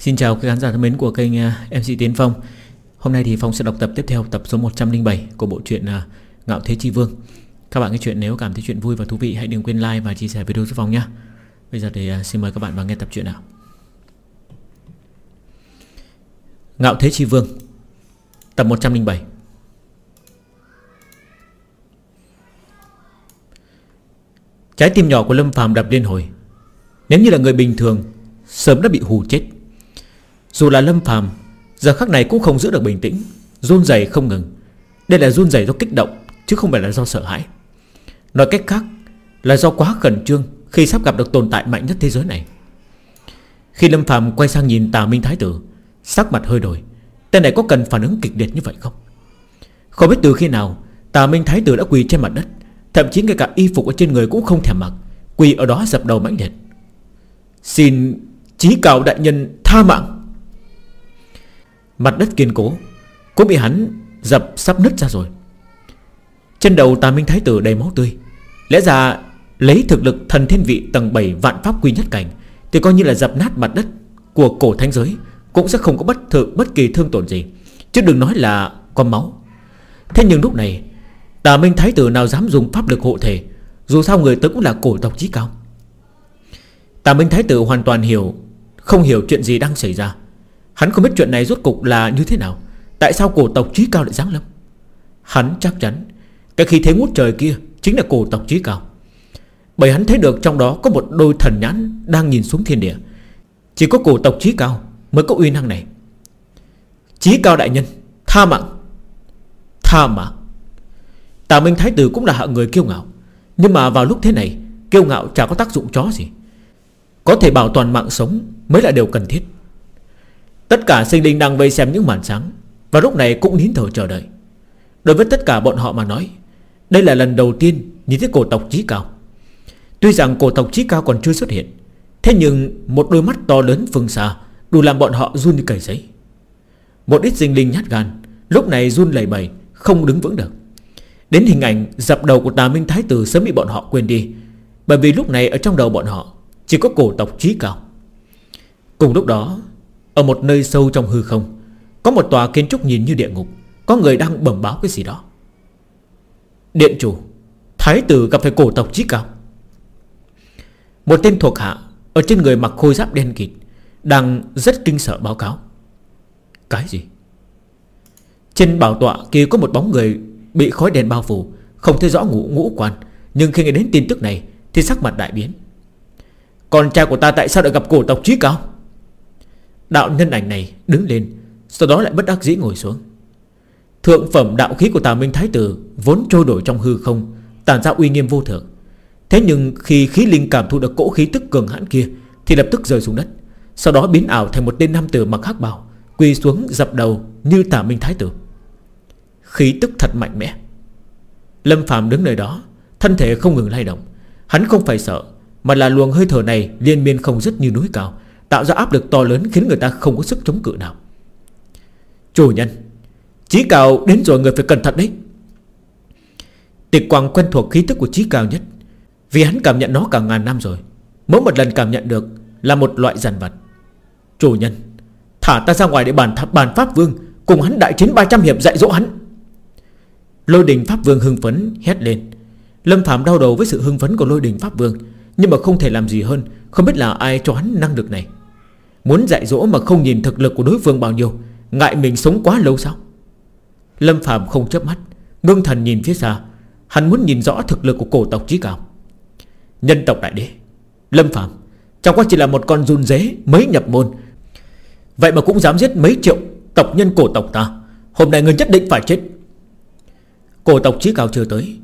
Xin chào các khán giả thân mến của kênh à, MC Tiến Phong. Hôm nay thì Phong sẽ đọc tập tiếp theo, tập số 107 của bộ truyện à, Ngạo Thế Chi Vương. Các bạn nghe chuyện nếu cảm thấy chuyện vui và thú vị, hãy đừng quên like và chia sẻ video giúp Phong nhé. Bây giờ thì à, xin mời các bạn vào nghe tập truyện nào. Ngạo Thế Chi Vương, Tập 107 Trái tim nhỏ của Lâm Phàm đập liên hồi. Nếu như là người bình thường, Sớm đã bị hù chết. Dù là Lâm Phàm, Giờ khắc này cũng không giữ được bình tĩnh, Run rẩy không ngừng. Đây là run rẩy do kích động, Chứ không phải là do sợ hãi. Nói cách khác, Là do quá khẩn trương Khi sắp gặp được tồn tại mạnh nhất thế giới này. Khi Lâm Phàm quay sang nhìn Tà Minh Thái Tử, Sắc mặt hơi đổi. Tên này có cần phản ứng kịch liệt như vậy không? Không biết từ khi nào, Tà Minh Thái Tử đã quỳ trên mặt đất, Thậm chí ngay cả y phục ở trên người cũng không thèm mặc, Quỳ ở đó dập đầu mãnh liệt. Xin Chí cao đại nhân tha mạng. Mặt đất kiên cố, Cũng bị hắn dập sắp nứt ra rồi. Trên đầu tà minh thái tử đầy máu tươi. Lẽ ra Lấy thực lực thần thiên vị tầng 7 vạn pháp quy nhất cảnh Thì coi như là dập nát mặt đất Của cổ thánh giới Cũng sẽ không có bất thượng bất kỳ thương tổn gì. Chứ đừng nói là có máu. Thế nhưng lúc này, Tà Minh Thái Tử nào dám dùng pháp lực hộ thể, Dù sao người tớ cũng là cổ tộc chí cao. Tà Minh Thái Tử hoàn toàn hiểu, Không hiểu chuyện gì đang xảy ra. Hắn không biết chuyện này rốt cục là như thế nào. Tại sao cổ tộc trí cao lại giáng lâm? Hắn chắc chắn, Cái khi thế ngút trời kia Chính là cổ tộc trí cao. Bởi hắn thấy được trong đó có một đôi thần nhãn Đang nhìn xuống thiên địa. Chỉ có cổ tộc trí cao mới có uy năng này. Trí cao đại nhân, Tha mạng. Tha mạng. Tà Minh Thái Tử cũng là hạng người kiêu ngạo. Nhưng mà vào lúc thế này, Kiêu ngạo chả có tác dụng chó gì. Có thể bảo toàn mạng sống Mới là điều cần thiết. Tất cả sinh linh đang vây xem những màn sáng. Và lúc này cũng nín thở chờ đợi. Đối với tất cả bọn họ mà nói, Đây là lần đầu tiên nhìn thấy cổ tộc trí cao. Tuy rằng cổ tộc trí cao còn chưa xuất hiện, Thế nhưng một đôi mắt to lớn phương xa Đủ làm bọn họ run như cầy giấy Một ít sinh linh nhát gan, Lúc này run lầy bầy Không đứng vững được. Đến hình ảnh dập đầu của tà Minh Thái Tử Sớm bị bọn họ quên đi, Bởi vì lúc này ở trong đầu bọn họ Chỉ có cổ tộc trí cao. Cùng lúc đó ở một nơi sâu trong hư không, Có một tòa kiến trúc nhìn như địa ngục. Có người đang bẩm báo cái gì đó. Điện chủ, Thái tử gặp phải cổ tộc trí cao. Một tên thuộc hạ Ở trên người mặc khôi giáp đen kịt, Đang rất kinh sợ báo cáo. Cái gì? Trên bảo tọa kia có một bóng người Bị khói đèn bao phủ, Không thấy rõ ngũ ngũ quan. Nhưng khi nghe đến tin tức này Thì sắc mặt đại biến. Con trai của ta tại sao lại gặp cổ tộc trí cao? Đạo nhân ảnh này đứng lên, Sau đó lại bất đắc dĩ ngồi xuống. Thượng phẩm đạo khí của tà Minh Thái Tử Vốn trôi đổi trong hư không, Tàn ra uy nghiêm vô thượng. Thế nhưng khi khí linh cảm thụ được cỗ khí tức cường hãn kia, Thì lập tức rơi xuống đất, Sau đó biến ảo thành một tên nam tử mặc hắc bào, Quỳ xuống dập đầu như tà Minh Thái Tử. Khí tức thật mạnh mẽ. Lâm Phạm đứng nơi đó, Thân thể không ngừng lay động. Hắn không phải sợ, Mà là luồng hơi thở này liên miên không dứt như núi cao Tạo ra áp lực to lớn khiến người ta không có sức chống cự nào. Chủ nhân Chí cao đến rồi người phải cẩn thận đấy. Tịch quang quen thuộc khí tức của chí cao nhất Vì hắn cảm nhận nó cả ngàn năm rồi. Mỗi một lần cảm nhận được Là một loại giàn vật. Chủ nhân Thả ta ra ngoài để bàn, bàn pháp vương Cùng hắn đại chiến 300 hiệp dạy dỗ hắn. Lôi đình Pháp Vương hưng phấn hét lên. Lâm Phạm đau đầu với sự hưng phấn của lôi đình Pháp Vương Nhưng mà không thể làm gì hơn Không biết là ai cho hắn năng lực này. Muốn dạy dỗ mà không nhìn thực lực của đối phương bao nhiêu, Ngại mình sống quá lâu sao? Lâm Phạm không chớp mắt, Ngưng thần nhìn phía xa. Hắn muốn nhìn rõ thực lực của cổ tộc trí cao. Nhân tộc đại đế. Lâm Phạm Chẳng qua chỉ là một con run dế mới nhập môn. Vậy mà cũng dám giết mấy triệu Tộc nhân cổ tộc ta. Hôm nay người nhất định phải chết. Cổ tộc chí cao chưa tới,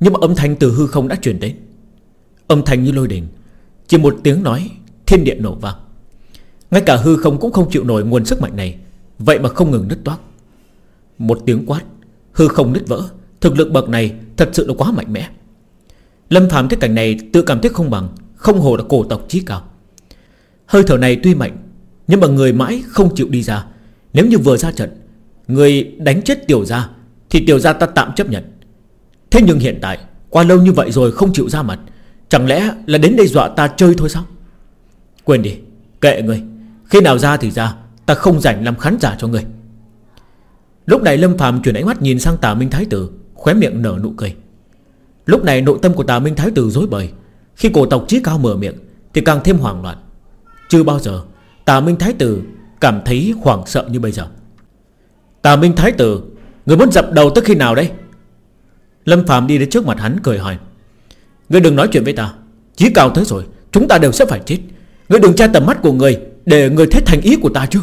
Nhưng mà âm thanh từ hư không đã truyền đến. Âm thanh như lôi đình, Chỉ một tiếng nói, Thiên địa nổ vang. Ngay cả hư không cũng không chịu nổi nguồn sức mạnh này. Vậy mà không ngừng nứt toát Một tiếng quát, Hư không nứt vỡ. Thực lực bậc này thật sự là quá mạnh mẽ. Lâm Phạm thấy cảnh này, tự cảm thấy không bằng, Không hồ là cổ tộc chí cao. Hơi thở này tuy mạnh, Nhưng mà người mãi không chịu đi ra. Nếu như vừa ra trận, Người đánh chết tiểu ra thì tiểu gia ta tạm chấp nhận. Thế nhưng hiện tại, Qua lâu như vậy rồi không chịu ra mặt, Chẳng lẽ là đến đây dọa ta chơi thôi sao? Quên đi, Kệ người. Khi nào ra thì ra, Ta không rảnh làm khán giả cho người. Lúc này Lâm Phạm chuyển ánh mắt nhìn sang Tà Minh Thái Tử, Khóe miệng nở nụ cười. Lúc này nội tâm của Tà Minh Thái Tử dối bời. Khi cổ tộc trí cao mở miệng, Thì càng thêm hoảng loạn. Chưa bao giờ, Tà Minh Thái Tử cảm thấy hoảng sợ như bây giờ. Tà Minh Thái Tử, Người muốn dập đầu tới khi nào đây Lâm Phạm đi đến trước mặt hắn cười hỏi. Người đừng nói chuyện với ta, Chí cao tới rồi, Chúng ta đều sẽ phải chết. Người đừng tra tầm mắt của người để người thấy thành ý của ta chứ?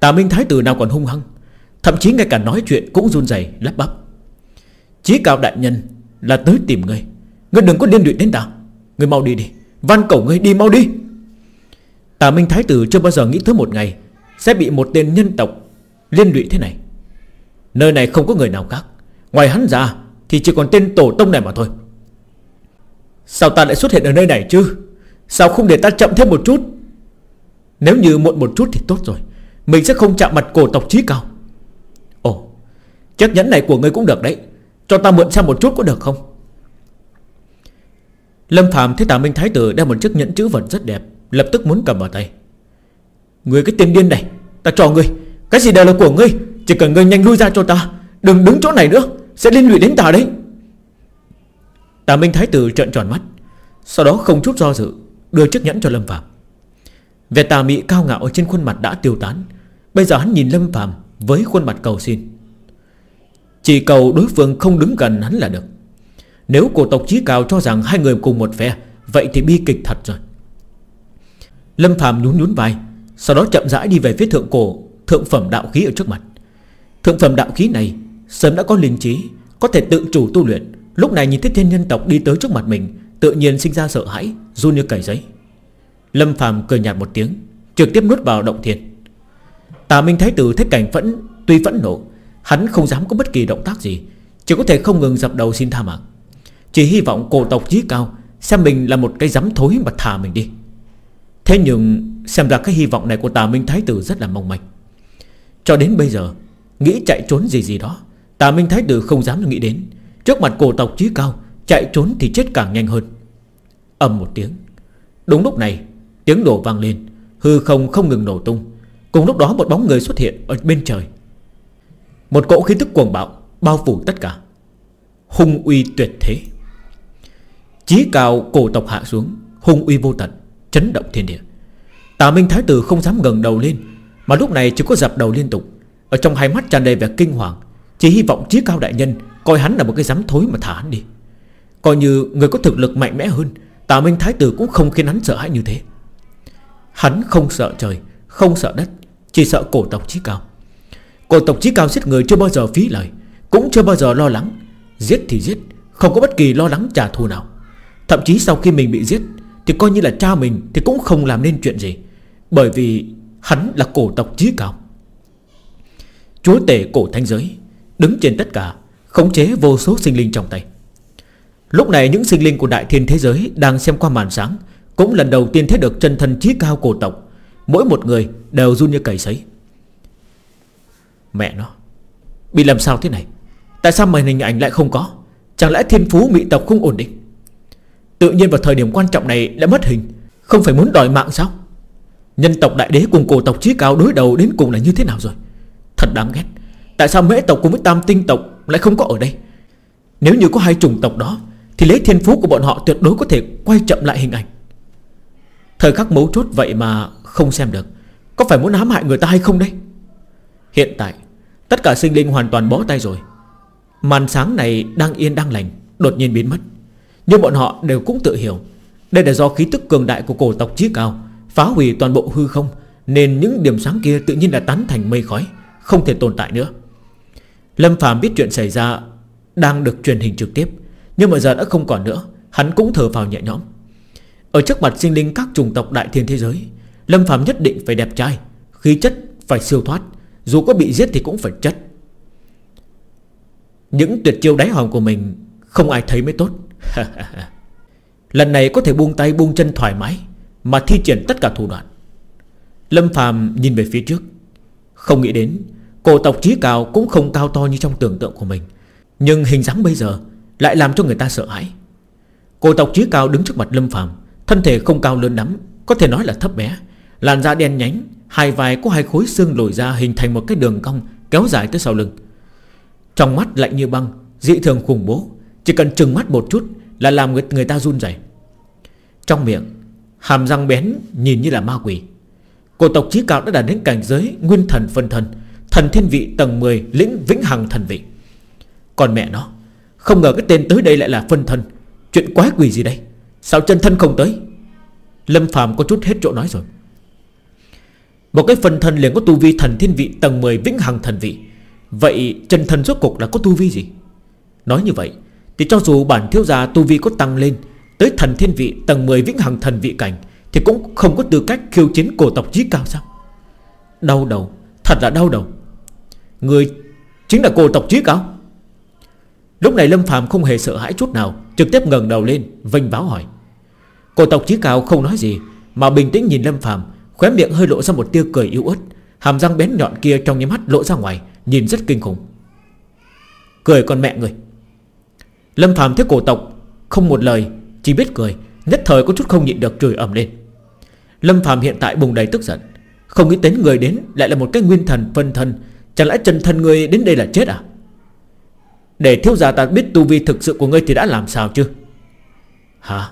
Tà Minh Thái Tử nào còn hung hăng, Thậm chí ngay cả nói chuyện cũng run rẩy, lắp bắp. Chí cao đại nhân Là tới tìm ngươi. Ngươi đừng có liên luyện đến ta. Ngươi mau đi đi Văn cầu ngươi đi mau đi. Tà Minh Thái Tử chưa bao giờ nghĩ tới một ngày Sẽ bị một tên nhân tộc Liên lụy thế này. Nơi này không có người nào khác. Ngoài hắn ra Thì chỉ còn tên tổ tông này mà thôi. Sao ta lại xuất hiện ở nơi này chứ? Sao không để ta chậm thêm một chút? Nếu như muộn một chút thì tốt rồi. Mình sẽ không chạm mặt cổ tộc trí cao. Ồ, Chiếc nhẫn này của ngươi cũng được đấy. Cho ta mượn xem một chút có được không? Lâm Phạm thấy Tà Minh Thái Tử đeo một chiếc nhẫn chữ vật rất đẹp, Lập tức muốn cầm vào tay. Ngươi cái tên điên này, Ta cho ngươi. Cái gì đều là của ngươi, Chỉ cần ngươi nhanh lui ra cho ta. Đừng đứng chỗ này nữa, Sẽ liên lụy đến ta đấy. Tà Minh Thái Tử trợn tròn mắt, Sau đó không chút do dự Đưa chiếc nhẫn cho Lâm Phạm Về tà mị cao ngạo trên khuôn mặt đã tiêu tán. Bây giờ hắn nhìn Lâm Phạm Với khuôn mặt cầu xin. Chỉ cầu đối phương không đứng gần hắn là được. Nếu cổ tộc chí cao cho rằng Hai người cùng một phe Vậy thì bi kịch thật rồi. Lâm Phạm nhún nhún vai, Sau đó chậm rãi đi về phía thượng cổ, Thượng phẩm đạo khí ở trước mặt. Thượng phẩm đạo khí này Sớm đã có linh trí, Có thể tự chủ tu luyện. Lúc này nhìn thấy thiên nhân tộc đi tới trước mặt mình Tự nhiên sinh ra sợ hãi, Run như cầy giấy. Lâm Phạm cười nhạt một tiếng, Trực tiếp nuốt vào động thiên. Tà Minh Thái Tử thấy cảnh phẫn, Tuy phẫn nộ, Hắn không dám có bất kỳ động tác gì, Chỉ có thể không ngừng dập đầu xin tha mạng. Chỉ hy vọng cổ tộc chí cao Xem mình là một cái dám thối mà thả mình đi. Thế nhưng, Xem ra cái hy vọng này của Tà Minh Thái Tử rất là mong manh. Cho đến bây giờ, Nghĩ chạy trốn gì gì đó, Tà Minh Thái Tử không dám nghĩ đến. Trước mặt cổ tộc chí cao, Chạy trốn thì chết càng nhanh hơn ầm một tiếng. Đúng lúc này, Tiếng đổ vang lên, Hư không không ngừng nổ tung. Cùng lúc đó một bóng người xuất hiện ở bên trời. Một cỗ khí tức cuồng bạo Bao phủ tất cả. Hung uy tuyệt thế. Chí cao cổ tộc hạ xuống, Hung uy vô tận, Chấn động thiên địa. Tà Minh Thái Tử không dám gần đầu lên, Mà lúc này chỉ có dập đầu liên tục. Ở trong hai mắt tràn đầy vẻ kinh hoàng, Chỉ hy vọng chí cao đại nhân Coi hắn là một cái dám thối mà thả hắn đi. Coi như người có thực lực mạnh mẽ hơn Tà Minh Thái Tử cũng không khiến hắn sợ hãi như thế. Hắn không sợ trời, Không sợ đất, Chỉ sợ cổ tộc chí cao. Cổ tộc chí cao giết người chưa bao giờ phí lời, Cũng chưa bao giờ lo lắng. Giết thì giết, Không có bất kỳ lo lắng trả thù nào. Thậm chí sau khi mình bị giết, Thì coi như là cha mình Thì cũng không làm nên chuyện gì, Bởi vì hắn là cổ tộc chí cao. Chúa tể cổ thanh giới, Đứng trên tất cả, Khống chế vô số sinh linh trong tay. Lúc này những sinh linh của đại thiên thế giới Đang xem qua màn sáng, Cũng lần đầu tiên thấy được chân thân trí cao cổ tộc. Mỗi một người đều run như cầy sấy. Mẹ nó, Bị làm sao thế này? Tại sao màn hình ảnh lại không có? Chẳng lẽ thiên phú mỹ tộc không ổn định? Tự nhiên vào thời điểm quan trọng này đã mất hình, Không phải muốn đòi mạng sao? Nhân tộc đại đế cùng cổ tộc trí cao đối đầu đến cùng là như thế nào rồi? Thật đáng ghét. Tại sao mễ tộc cùng với tam tinh tộc lại không có ở đây? Nếu như có hai chủng tộc đó thì lấy thiên phú của bọn họ tuyệt đối có thể quay chậm lại hình ảnh. Thời khắc mấu chốt vậy mà không xem được. Có phải muốn hãm hại người ta hay không đấy Hiện tại, Tất cả sinh linh hoàn toàn bó tay rồi. Màn sáng này đang yên đang lành, Đột nhiên biến mất. Nhưng bọn họ đều cũng tự hiểu. Đây là do khí tức cường đại của cổ tộc chí cao, Phá hủy toàn bộ hư không, Nên những điểm sáng kia tự nhiên là tán thành mây khói, Không thể tồn tại nữa. Lâm Phạm biết chuyện xảy ra Đang được truyền hình trực tiếp. Nhưng mà giờ đã không còn nữa, Hắn cũng thở vào nhẹ nhõm. Ở trước mặt sinh linh các chủng tộc đại thiên thế giới, Lâm Phạm nhất định phải đẹp trai, Khí chất phải siêu thoát, Dù có bị giết thì cũng phải chất Những tuyệt chiêu đáy hòm của mình, Không ai thấy mới tốt. Lần này có thể buông tay buông chân thoải mái, Mà thi triển tất cả thủ đoạn. Lâm Phạm nhìn về phía trước. Không nghĩ đến, Cổ tộc trí cao cũng không cao to như trong tưởng tượng của mình. Nhưng hình dáng bây giờ lại làm cho người ta sợ hãi. Cổ tộc trí cao đứng trước mặt Lâm Phàm Thân thể không cao lớn lắm Có thể nói là thấp bé. Làn da đen nhánh Hai vai có hai khối xương lồi ra Hình thành một cái đường cong kéo dài tới sau lưng. Trong mắt lạnh như băng Dị thường khủng bố Chỉ cần trừng mắt một chút là làm người, người ta run rẩy. Trong miệng Hàm răng bén nhìn như là ma quỷ. Cổ tộc trí cao đã đạt đến cảnh giới Nguyên thần phân thân Thần thiên vị tầng 10 lĩnh vĩnh hằng thần vị. Còn mẹ nó không ngờ cái tên tới đây lại là phân thân. Chuyện quái quỷ gì đây? Sao chân thân không tới? Lâm phàm có chút hết chỗ nói rồi. Một cái phân thân liền có tu vi thần thiên vị tầng 10 vĩnh hằng thần vị. Vậy chân thân rốt cục là có tu vi gì? Nói như vậy, Thì cho dù bản thiếu gia tu vi có tăng lên, Tới thần thiên vị tầng 10 vĩnh hằng thần vị cảnh, Thì cũng không có tư cách khiêu chiến cổ tộc chí cao sao? Đau đầu, Thật là đau đầu. Người chính là cổ tộc chí cao? Lúc này Lâm Phạm không hề sợ hãi chút nào, Trực tiếp ngẩng đầu lên, Vênh báo hỏi. Cổ tộc chí cao không nói gì, Mà bình tĩnh nhìn Lâm Phạm Khóe miệng hơi lộ ra một tia cười yếu ớt. Hàm răng bén nhọn kia trong những mắt lộ ra ngoài, Nhìn rất kinh khủng. Cười con mẹ người. Lâm Phạm thấy cổ tộc Không một lời, Chỉ biết cười, Nhất thời có chút không nhịn được chửi ầm lên. Lâm Phạm hiện tại bùng đầy tức giận. Không nghĩ đến người đến lại là một cái nguyên thần phân thân, Chẳng lẽ chân thân người đến đây là chết à? Để thiếu gia ta biết tu vi thực sự của ngươi thì đã làm sao chứ? Hả?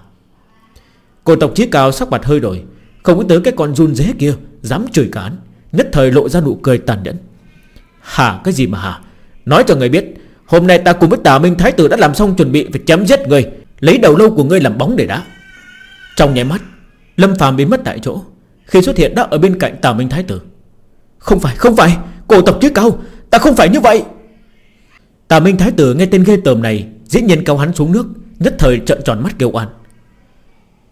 Cổ tộc chí cao sắc mặt hơi đổi, Không nghĩ tới cái con run dế kia, Dám chửi cán, Nhất thời lộ ra nụ cười tàn nhẫn. Hả cái gì mà hả Nói cho người biết, Hôm nay ta cùng với tà Minh Thái Tử đã làm xong chuẩn bị Phải chém giết người, Lấy đầu lâu của ngươi làm bóng để đá. Trong nháy mắt, Lâm phàm biến mất tại chỗ, Khi xuất hiện đã ở bên cạnh tà Minh Thái Tử. Không phải không phải, Cổ tộc chí cao, Ta không phải như vậy. Tà Minh Thái Tử nghe tên ghê tởm này, Dĩ nhiên cao hắn xuống nước, Nhất thời trợn tròn mắt kêu oan.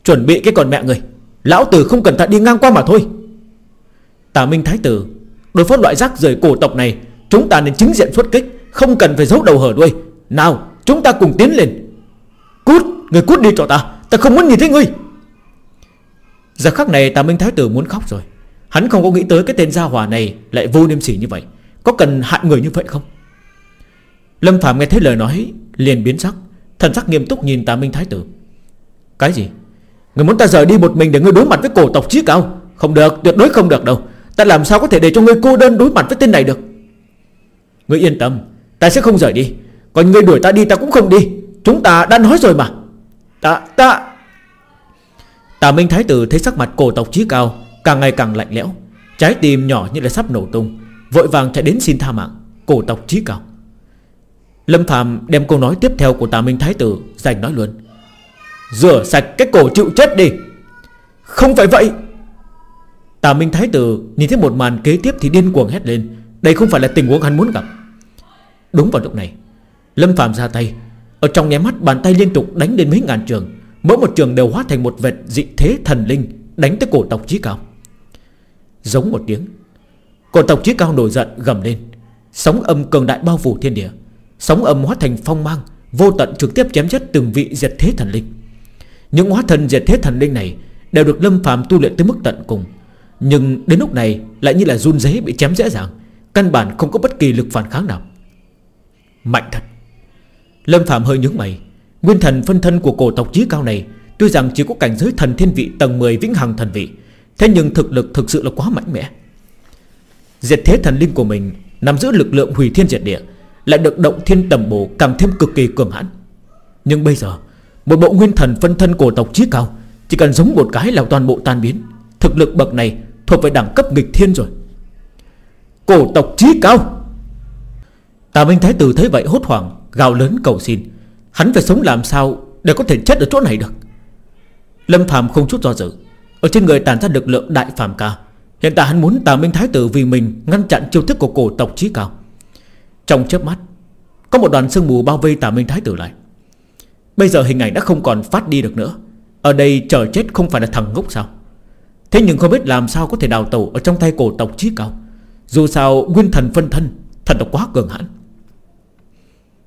Chuẩn bị cái còn mẹ người, Lão tử không cần ta đi ngang qua mà thôi. Tà Minh Thái Tử, Đối phó loại rác rời cổ tộc này, Chúng ta nên chính diện xuất kích, Không cần phải giấu đầu hở đuôi. Nào, chúng ta cùng tiến lên. Cút, Người cút đi cho ta Ta không muốn nhìn thấy ngươi. Giờ khắc này Tà Minh Thái Tử muốn khóc rồi. Hắn không có nghĩ tới cái tên gia hỏa này Lại vô niêm sỉ như vậy. Có cần hại người như vậy không? Lâm Phạm nghe thấy lời nói, Liền biến sắc. Thần sắc nghiêm túc nhìn Tà Minh Thái Tử. Cái gì? Người muốn ta rời đi một mình để ngươi đối mặt với cổ tộc chí cao? Không được, tuyệt đối không được đâu. Ta làm sao có thể để cho ngươi cô đơn đối mặt với tên này được? Ngươi yên tâm, Ta sẽ không rời đi. Còn ngươi đuổi ta đi, ta cũng không đi. Chúng ta đã nói rồi mà. Ta ta. Tà Minh Thái Tử thấy sắc mặt cổ tộc chí cao Càng ngày càng lạnh lẽo. Trái tim nhỏ như là sắp nổ tung, Vội vàng chạy đến xin tha mạng. Cổ tộc chí cao. Lâm Phạm đem câu nói tiếp theo của Tà Minh Thái Tử Dành nói luôn. Rửa sạch cái cổ chịu chết đi. Không phải vậy. Tà Minh Thái Tử nhìn thấy một màn kế tiếp thì điên cuồng hét lên. Đây không phải là tình huống hắn muốn gặp. Đúng vào lúc này, Lâm Phạm ra tay. Ở trong nháy mắt, bàn tay liên tục đánh đến mấy ngàn trường. Mỗi một trường đều hóa thành một vệt dị thế thần linh Đánh tới cổ tộc trí cao. Giống một tiếng, Cổ tộc trí cao nổi giận gầm lên. Sóng âm cường đại bao phủ thiên địa. Sóng âm hóa thành phong mang, Vô tận trực tiếp chém chết từng vị diệt thế thần linh. Những hóa thần diệt thế thần linh này Đều được Lâm Phạm tu luyện tới mức tận cùng. Nhưng đến lúc này Lại như là run rẩy bị chém dễ dàng, Căn bản không có bất kỳ lực phản kháng nào. Mạnh thật. Lâm Phạm hơi nhướng mày. Nguyên thần phân thân của cổ tộc chí cao này, Tuy rằng chỉ có cảnh giới thần thiên vị tầng 10 vĩnh hằng thần vị, Thế nhưng thực lực thực sự là quá mạnh mẽ. Diệt thế thần linh của mình nắm giữ lực lượng hủy thiên diệt địa lại được động thiên tầm bổ càng thêm cực kỳ cường hãn. Nhưng bây giờ, Một bộ nguyên thần phân thân cổ tộc chí cao Chỉ cần giống một cái là toàn bộ tan biến. Thực lực bậc này thuộc về đẳng cấp nghịch thiên rồi. Cổ tộc chí cao! Tà Minh Thái Tử thấy vậy hốt hoảng, Gào lớn cầu xin. Hắn phải sống làm sao để có thể chết ở chỗ này được? Lâm Phạm không chút do dự. Ở trên người tàn ra lực lượng đại phàm ca, Hiện tại hắn muốn Tà Minh Thái Tử vì mình Ngăn chặn chiêu thức của cổ tộc trí cao. Trong chớp mắt, Có một đoàn sương mù bao vây Tà Minh Thái Tử lại. Bây giờ hình ảnh đã không còn phát đi được nữa. Ở đây chờ chết không phải là thằng ngốc sao? Thế nhưng không biết làm sao có thể đào tẩu Ở trong tay cổ tộc chí cao. Dù sao, nguyên thần phân thân Thật là quá cường hãn.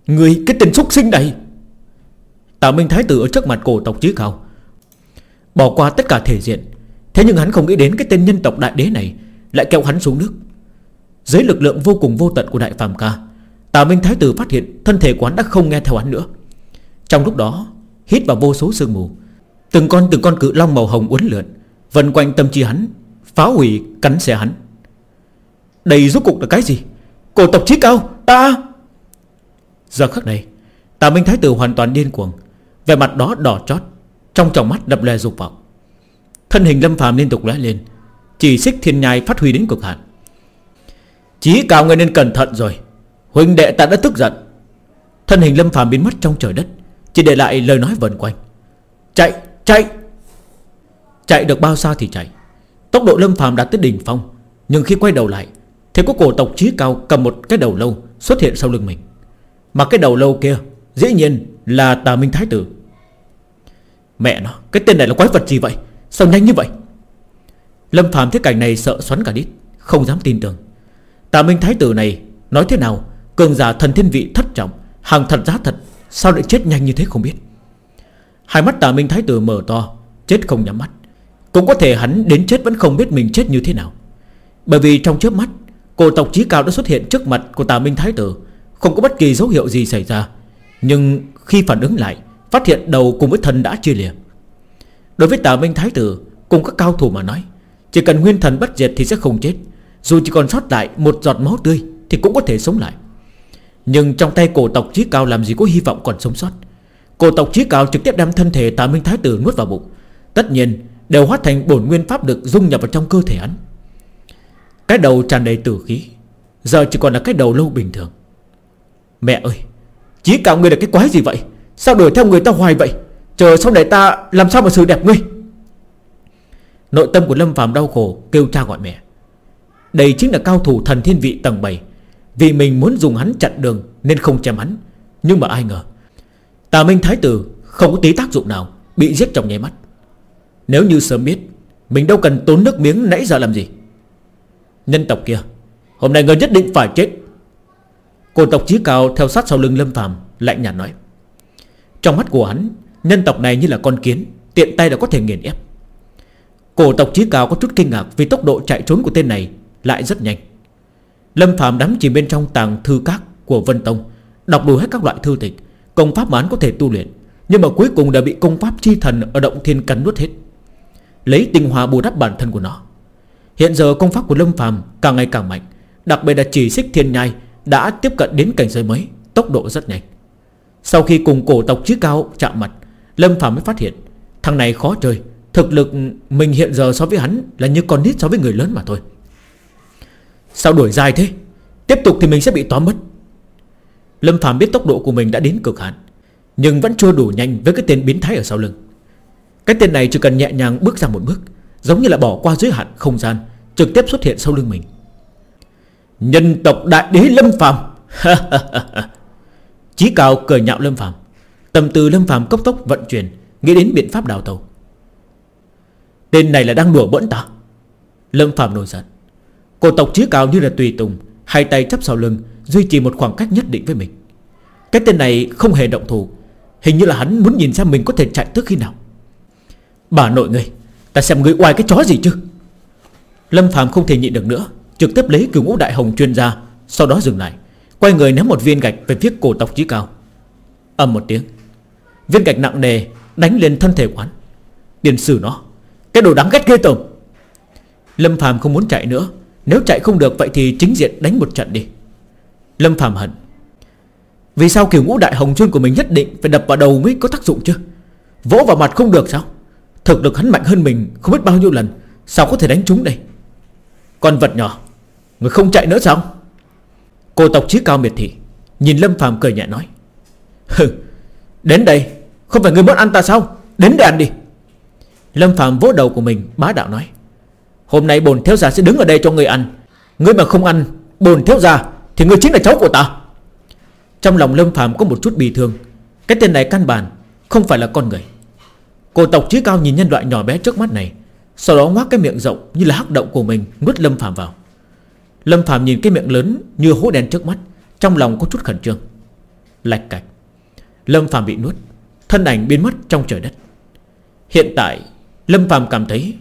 Người, cái tên xúc sinh này! Tào Minh Thái Tử ở trước mặt cổ tộc chí cao. Bỏ qua tất cả thể diện. Thế nhưng hắn không nghĩ đến cái tên nhân tộc đại đế này Lại kéo hắn xuống nước. Dưới lực lượng vô cùng vô tận của đại phàm ca Tà Minh Thái Tử phát hiện Thân thể của hắn đã không nghe theo hắn nữa. Trong lúc đó, Hít vào vô số sương mù, Từng con từng con cự long màu hồng uốn lượn, Vần quanh tâm trí hắn, Phá hủy cắn xe hắn. Đây rốt cục là cái gì? Cổ tộc trí cao, ta! Giờ khắc này, Tà Minh Thái Tử hoàn toàn điên cuồng Về mặt đó đỏ chót, Trong tròng mắt đập lè dục vọng. Thân hình lâm phàm liên tục lóe lên, Chỉ xích thiên nhai phát huy đến cực hạn. Chí cao người nên cẩn thận rồi. Huynh đệ ta đã tức giận. Thân hình lâm phàm biến mất trong trời đất, Chỉ để lại lời nói vần quanh. Chạy chạy. Chạy được bao xa thì chạy. Tốc độ lâm phàm đạt tới đỉnh phong, Nhưng khi quay đầu lại, Thì có cổ tộc trí cao cầm một cái đầu lâu Xuất hiện sau lưng mình. Mà cái đầu lâu kia, Dĩ nhiên là tà minh thái tử. Mẹ nó, Cái tên này là quái vật gì vậy? Sao nhanh như vậy? Lâm phàm thấy cảnh này sợ xoắn cả đít, Không dám tin tưởng. Tà minh thái tử này Nói thế nào Cường giả thần thiên vị thất trọng, Hàng thật giá thật, Sao lại chết nhanh như thế không biết? Hai mắt tà minh thái tử mở to, Chết không nhắm mắt. Cũng có thể hắn đến chết vẫn không biết mình chết như thế nào. Bởi vì trong chớp mắt, Cổ tộc trí cao đã xuất hiện trước mặt của tà minh thái tử, Không có bất kỳ dấu hiệu gì xảy ra. Nhưng khi phản ứng lại, Phát hiện đầu cùng với thần đã chia lìa. Đối với tà minh thái tử, Cùng các cao thủ mà nói, Chỉ cần nguyên thần bất diệt thì sẽ không chết. Dù chỉ còn sót lại một giọt máu tươi Thì cũng có thể sống lại. Nhưng trong tay cổ tộc chí cao làm gì có hy vọng còn sống sót. Cổ tộc chí cao trực tiếp đem thân thể tà minh thái tử nuốt vào bụng. Tất nhiên, đều hóa thành bổn nguyên pháp được dung nhập vào trong cơ thể hắn. Cái đầu tràn đầy tử khí, Giờ chỉ còn là cái đầu lâu bình thường. Mẹ ơi, Chí cao ngươi là cái quái gì vậy? Sao đuổi theo người ta hoài vậy? Chờ sau này ta làm sao mà xử đẹp ngươi? Nội tâm của Lâm phàm đau khổ Kêu cha gọi mẹ. Đây chính là cao thủ thần thiên vị tầng 7 vì mình muốn dùng hắn chặn đường Nên không chém hắn. Nhưng mà ai ngờ, Tà Minh Thái Tử không có tí tác dụng nào Bị giết trong nháy mắt. Nếu như sớm biết, Mình đâu cần tốn nước miếng nãy giờ làm gì. Nhân tộc kia, Hôm nay người nhất định phải chết. Cổ tộc chí cao theo sát sau lưng Lâm Phàm Lạnh nhạt nói. Trong mắt của hắn, Nhân tộc này như là con kiến, Tiện tay đã có thể nghiền ép. Cổ tộc chí cao có chút kinh ngạc Vì tốc độ chạy trốn của tên này Lại rất nhanh. Lâm Phạm đắm chìm bên trong tàng thư các của Vân Tông, Đọc đủ hết các loại thư tịch, Công pháp mà hắn có thể tu luyện, Nhưng mà cuối cùng đã bị công pháp chi thần Ở động thiên cắn nuốt hết. Lấy tinh hoa bù đắp bản thân của nó. Hiện giờ công pháp của Lâm Phạm càng ngày càng mạnh, Đặc biệt là chỉ xích thiên nhai Đã tiếp cận đến cảnh giới mới, Tốc độ rất nhanh. Sau khi cùng cổ tộc chí cao chạm mặt, Lâm Phạm mới phát hiện, Thằng này khó chơi, Thực lực mình hiện giờ so với hắn Là như con nít so với người lớn mà thôi. Sao đuổi dài thế? Tiếp tục thì mình sẽ bị tóm mất. Lâm Phạm biết tốc độ của mình đã đến cực hạn, Nhưng vẫn chưa đủ nhanh với cái tên biến thái ở sau lưng. Cái tên này chỉ cần nhẹ nhàng bước ra một bước, Giống như là bỏ qua giới hạn không gian, Trực tiếp xuất hiện sau lưng mình. Nhân tộc đại đế Lâm Phạm Chí cao cười nhạo Lâm Phạm Tầm từ Lâm Phạm cấp tốc vận chuyển, Nghĩ đến biện pháp đào tàu Tên này là đang đùa bỡn ta. Lâm Phạm nổi giận. Cổ tộc chí cao như là tùy tùng, Hai tay chấp sau lưng, Duy trì một khoảng cách nhất định với mình. Cái tên này không hề động thủ, Hình như là hắn muốn nhìn xem mình có thể chạy tới khi nào. Bà nội người Ta xem người oai cái chó gì chứ? Lâm Phạm không thể nhịn được nữa, Trực tiếp lấy cửu ngũ đại hồng chuyên gia, Sau đó dừng lại, Quay người ném một viên gạch về phía cổ tộc chí cao. Âm một tiếng, Viên gạch nặng nề đánh lên thân thể quán. Điền sử nó, Cái đồ đáng ghét ghê tởm. Lâm Phạm không muốn chạy nữa nếu chạy không được vậy thì chính diện đánh một trận đi. Lâm Phạm hận. Vì sao kiểu ngũ đại hồng chuyên của mình nhất định Phải đập vào đầu mới có tác dụng chứ? Vỗ vào mặt không được sao? Thực lực hắn mạnh hơn mình không biết bao nhiêu lần, Sao có thể đánh chúng đây? Con vật nhỏ, Người không chạy nữa sao? Cô tộc chí cao miệt thị, Nhìn Lâm Phạm cười nhẹ nói. Hừ, Đến đây, Không phải người muốn ăn ta sao? Đến đây ăn đi. Lâm Phạm vỗ đầu của mình, bá đạo nói. Hôm nay bồn thiếu gia sẽ đứng ở đây cho người ăn. Ngươi mà không ăn Bồn thiếu gia Thì ngươi chính là cháu của ta. Trong lòng Lâm Phạm có một chút bì thương. Cái tên này căn bản Không phải là con người. Cổ tộc chí cao nhìn nhân loại nhỏ bé trước mắt này, Sau đó ngoác cái miệng rộng như là hắc động của mình Nuốt Lâm Phạm vào. Lâm Phạm nhìn cái miệng lớn như hố đen trước mắt, Trong lòng có chút khẩn trương. Lạch cạch. Lâm Phạm bị nuốt, Thân ảnh biến mất trong trời đất. Hiện tại, Lâm Phạm cảm thấy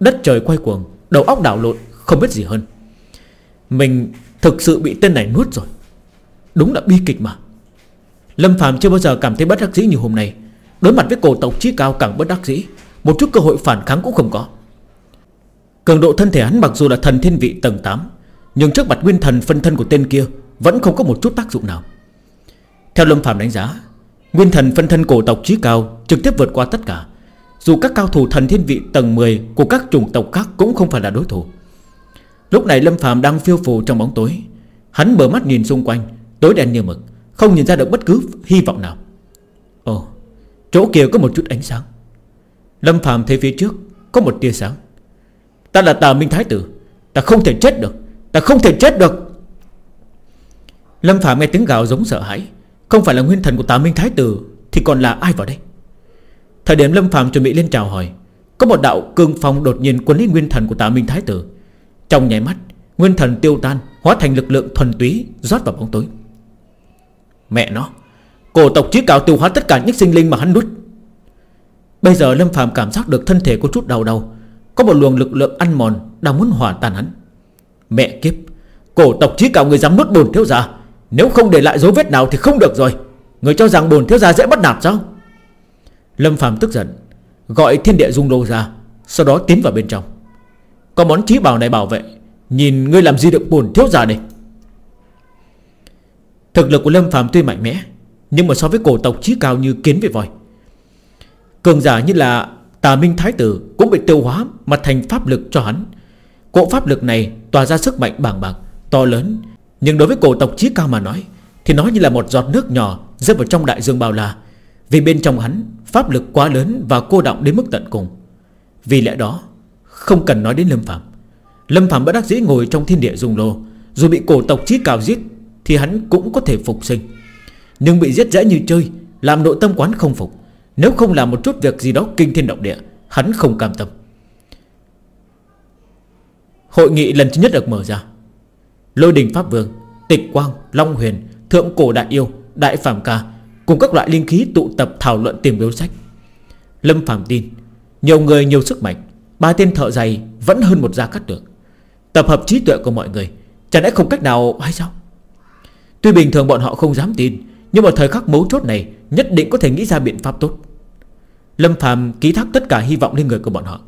Đất trời quay cuồng Đầu óc đảo lộn, Không biết gì hơn. Mình thực sự bị tên này nuốt rồi. Đúng là bi kịch mà. Lâm Phạm chưa bao giờ cảm thấy bất đắc dĩ như hôm nay. Đối mặt với cổ tộc chí cao càng bất đắc dĩ, Một chút cơ hội phản kháng cũng không có. Cường độ thân thể hắn mặc dù là thần thiên vị tầng 8 Nhưng trước mặt nguyên thần phân thân của tên kia Vẫn không có một chút tác dụng nào. Theo Lâm Phạm đánh giá, Nguyên thần phân thân cổ tộc trí cao Trực tiếp vượt qua tất cả dù các cao thủ thần thiên vị tầng 10 Của các chủng tộc khác cũng không phải là đối thủ. Lúc này Lâm Phạm đang phiêu phù trong bóng tối. Hắn mở mắt nhìn xung quanh, Tối đen như mực, Không nhìn ra được bất cứ hy vọng nào. Ồ, Chỗ kia có một chút ánh sáng. Lâm Phạm thấy phía trước Có một tia sáng. Ta là tà Minh Thái Tử, Ta không thể chết được, Ta không thể chết được. Lâm Phạm nghe tiếng gào giống sợ hãi, Không phải là nguyên thần của tà Minh Thái Tử Thì còn là ai vào đây? Thời điểm Lâm Phạm chuẩn bị lên chào hỏi, Có một đạo cương phong đột nhiên quấn lấy nguyên thần của tà Minh Thái Tử. Trong nháy mắt, Nguyên thần tiêu tan, Hóa thành lực lượng thuần túy, rót vào bóng tối. Mẹ nó, Cổ tộc chí cao tiêu hóa tất cả những sinh linh mà hắn nuốt. Bây giờ Lâm Phạm cảm giác được thân thể có chút đau đau Có một luồng lực lượng ăn mòn Đang muốn hòa tan hắn. Mẹ kiếp, Cổ tộc chí cao người dám nuốt bồn thiếu gia, Nếu không để lại dấu vết nào thì không được rồi. Người cho rằng bồn thiếu gia dễ bắt nạt sao? Lâm Phạm tức giận Gọi thiên địa dung lô ra Sau đó tiến vào bên trong. Có món trí bảo này bảo vệ Nhìn ngươi làm gì được buồn thiếu già này Thực lực của Lâm Phạm tuy mạnh mẽ Nhưng mà so với cổ tộc trí cao như kiến với vòi, Cường giả như là Tà Minh Thái Tử cũng bị tiêu hóa Mà thành pháp lực cho hắn. Cỗ pháp lực này tỏa ra sức mạnh bàng bạc To lớn. Nhưng đối với cổ tộc trí cao mà nói Thì nó như là một giọt nước nhỏ Rơi vào trong đại dương bao la. Vì bên trong hắn Pháp lực quá lớn và cô động đến mức tận cùng. Vì lẽ đó Không cần nói đến Lâm Phạm Lâm Phạm bất đắc dĩ ngồi trong thiên địa dung lô. Dù bị cổ tộc trí cào giết Thì hắn cũng có thể phục sinh. Nhưng bị giết dễ như chơi Làm nội tâm quán không phục. Nếu không làm một chút việc gì đó kinh thiên động địa Hắn không cam tâm. Hội nghị lần thứ nhất được mở ra. Lôi đình Pháp Vương Tịch Quang, Long Huyền Thượng Cổ Đại Yêu, Đại Phạm Ca Cùng các loại linh khí tụ tập thảo luận tìm biếu sách. Lâm Phạm tin, Nhiều người nhiều sức mạnh, Ba tên thợ giày vẫn hơn một gia cắt được. Tập hợp trí tuệ của mọi người, Chẳng lẽ không cách nào hay sao? Tuy bình thường bọn họ không dám tin, Nhưng mà thời khắc mấu chốt này, Nhất định có thể nghĩ ra biện pháp tốt. Lâm Phạm ký thác tất cả hy vọng lên người của bọn họ.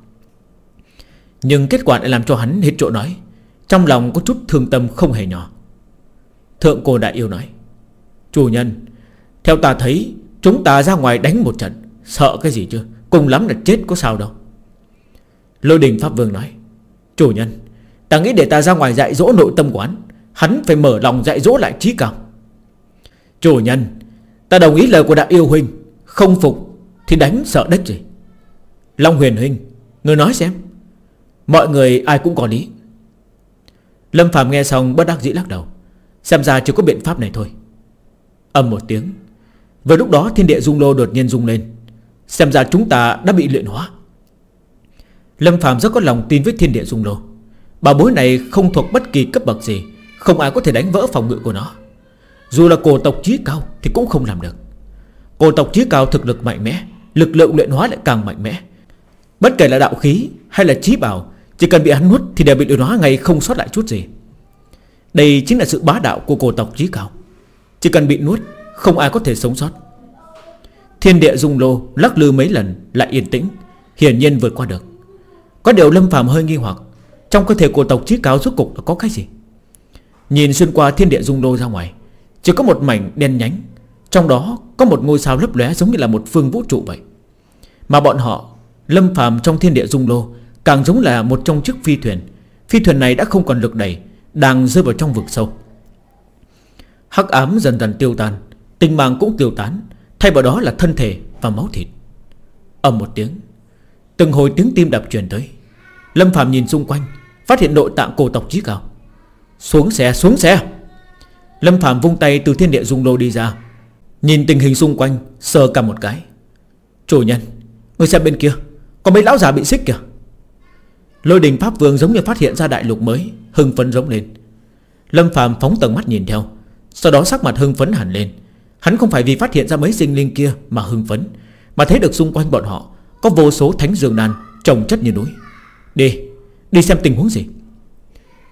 Nhưng kết quả lại làm cho hắn hết chỗ nói, Trong lòng có chút thương tâm không hề nhỏ. Thượng cổ đại yêu nói, Chủ nhân theo ta thấy, Chúng ta ra ngoài đánh một trận. Sợ cái gì chưa? Cùng lắm là chết có sao đâu. Lôi đình Pháp Vương nói, Chủ nhân, Ta nghĩ để ta ra ngoài dạy dỗ nội tâm quán, Hắn phải mở lòng dạy dỗ lại trí cao. Chủ nhân, Ta đồng ý lời của đạo yêu huynh, Không phục thì đánh sợ đất gì? Long huyền huynh Người nói xem. Mọi người ai cũng có lý. Lâm Phạm nghe xong bất đắc dĩ lắc đầu, Xem ra chỉ có biện pháp này thôi. Âm một tiếng Vừa lúc đó thiên địa dung lô đột nhiên rung lên. Xem ra chúng ta đã bị luyện hóa. Lâm Phạm rất có lòng tin với thiên địa dung lô. Bảo bối này không thuộc bất kỳ cấp bậc gì, Không ai có thể đánh vỡ phòng ngự của nó. Dù là cổ tộc trí cao Thì cũng không làm được. Cổ tộc trí cao thực lực mạnh mẽ, Lực lượng luyện hóa lại càng mạnh mẽ. Bất kể là đạo khí hay là trí bảo, Chỉ cần bị hắn nuốt thì đều bị luyện hóa ngay không sót lại chút gì. Đây chính là sự bá đạo của cổ tộc trí cao. Chỉ cần bị nuốt không ai có thể sống sót. Thiên địa dung lô, lắc lư mấy lần, Lại yên tĩnh, Hiển nhiên vượt qua được. Có điều Lâm phàm hơi nghi hoặc, Trong cơ thể của tộc trí cao rốt cục có cái gì? Nhìn xuyên qua thiên địa dung lô ra ngoài, Chỉ có một mảnh đen nhánh, Trong đó có một ngôi sao lấp lóe giống như là một phương vũ trụ vậy. Mà bọn họ, Lâm phàm trong thiên địa dung lô, Càng giống là một trong chiếc phi thuyền. Phi thuyền này đã không còn lực đẩy, Đang rơi vào trong vực sâu. Hắc ám dần dần tiêu tan. Tinh mang cũng tiêu tán, Thay vào đó là thân thể và máu thịt. Ầm một tiếng, Từng hồi tiếng tim đập truyền tới. Lâm Phạm nhìn xung quanh, Phát hiện nội tạng cổ tộc chí cao. Xuống xe xuống xe! Lâm Phạm vung tay từ thiên địa dung lô đi ra, Nhìn tình hình xung quanh, Sờ cả một cái. Chủ nhân, Người xem bên kia, Có mấy lão già bị xích kìa. Lôi đình Pháp Vương giống như phát hiện ra đại lục mới, Hưng phấn giống lên. Lâm Phạm phóng tầng mắt nhìn theo, Sau đó sắc mặt hưng phấn hẳn lên. Hắn không phải vì phát hiện ra mấy sinh linh kia Mà hưng phấn, Mà thấy được xung quanh bọn họ Có vô số thánh dương đàn trồng chất như núi. Đi Đi xem tình huống gì.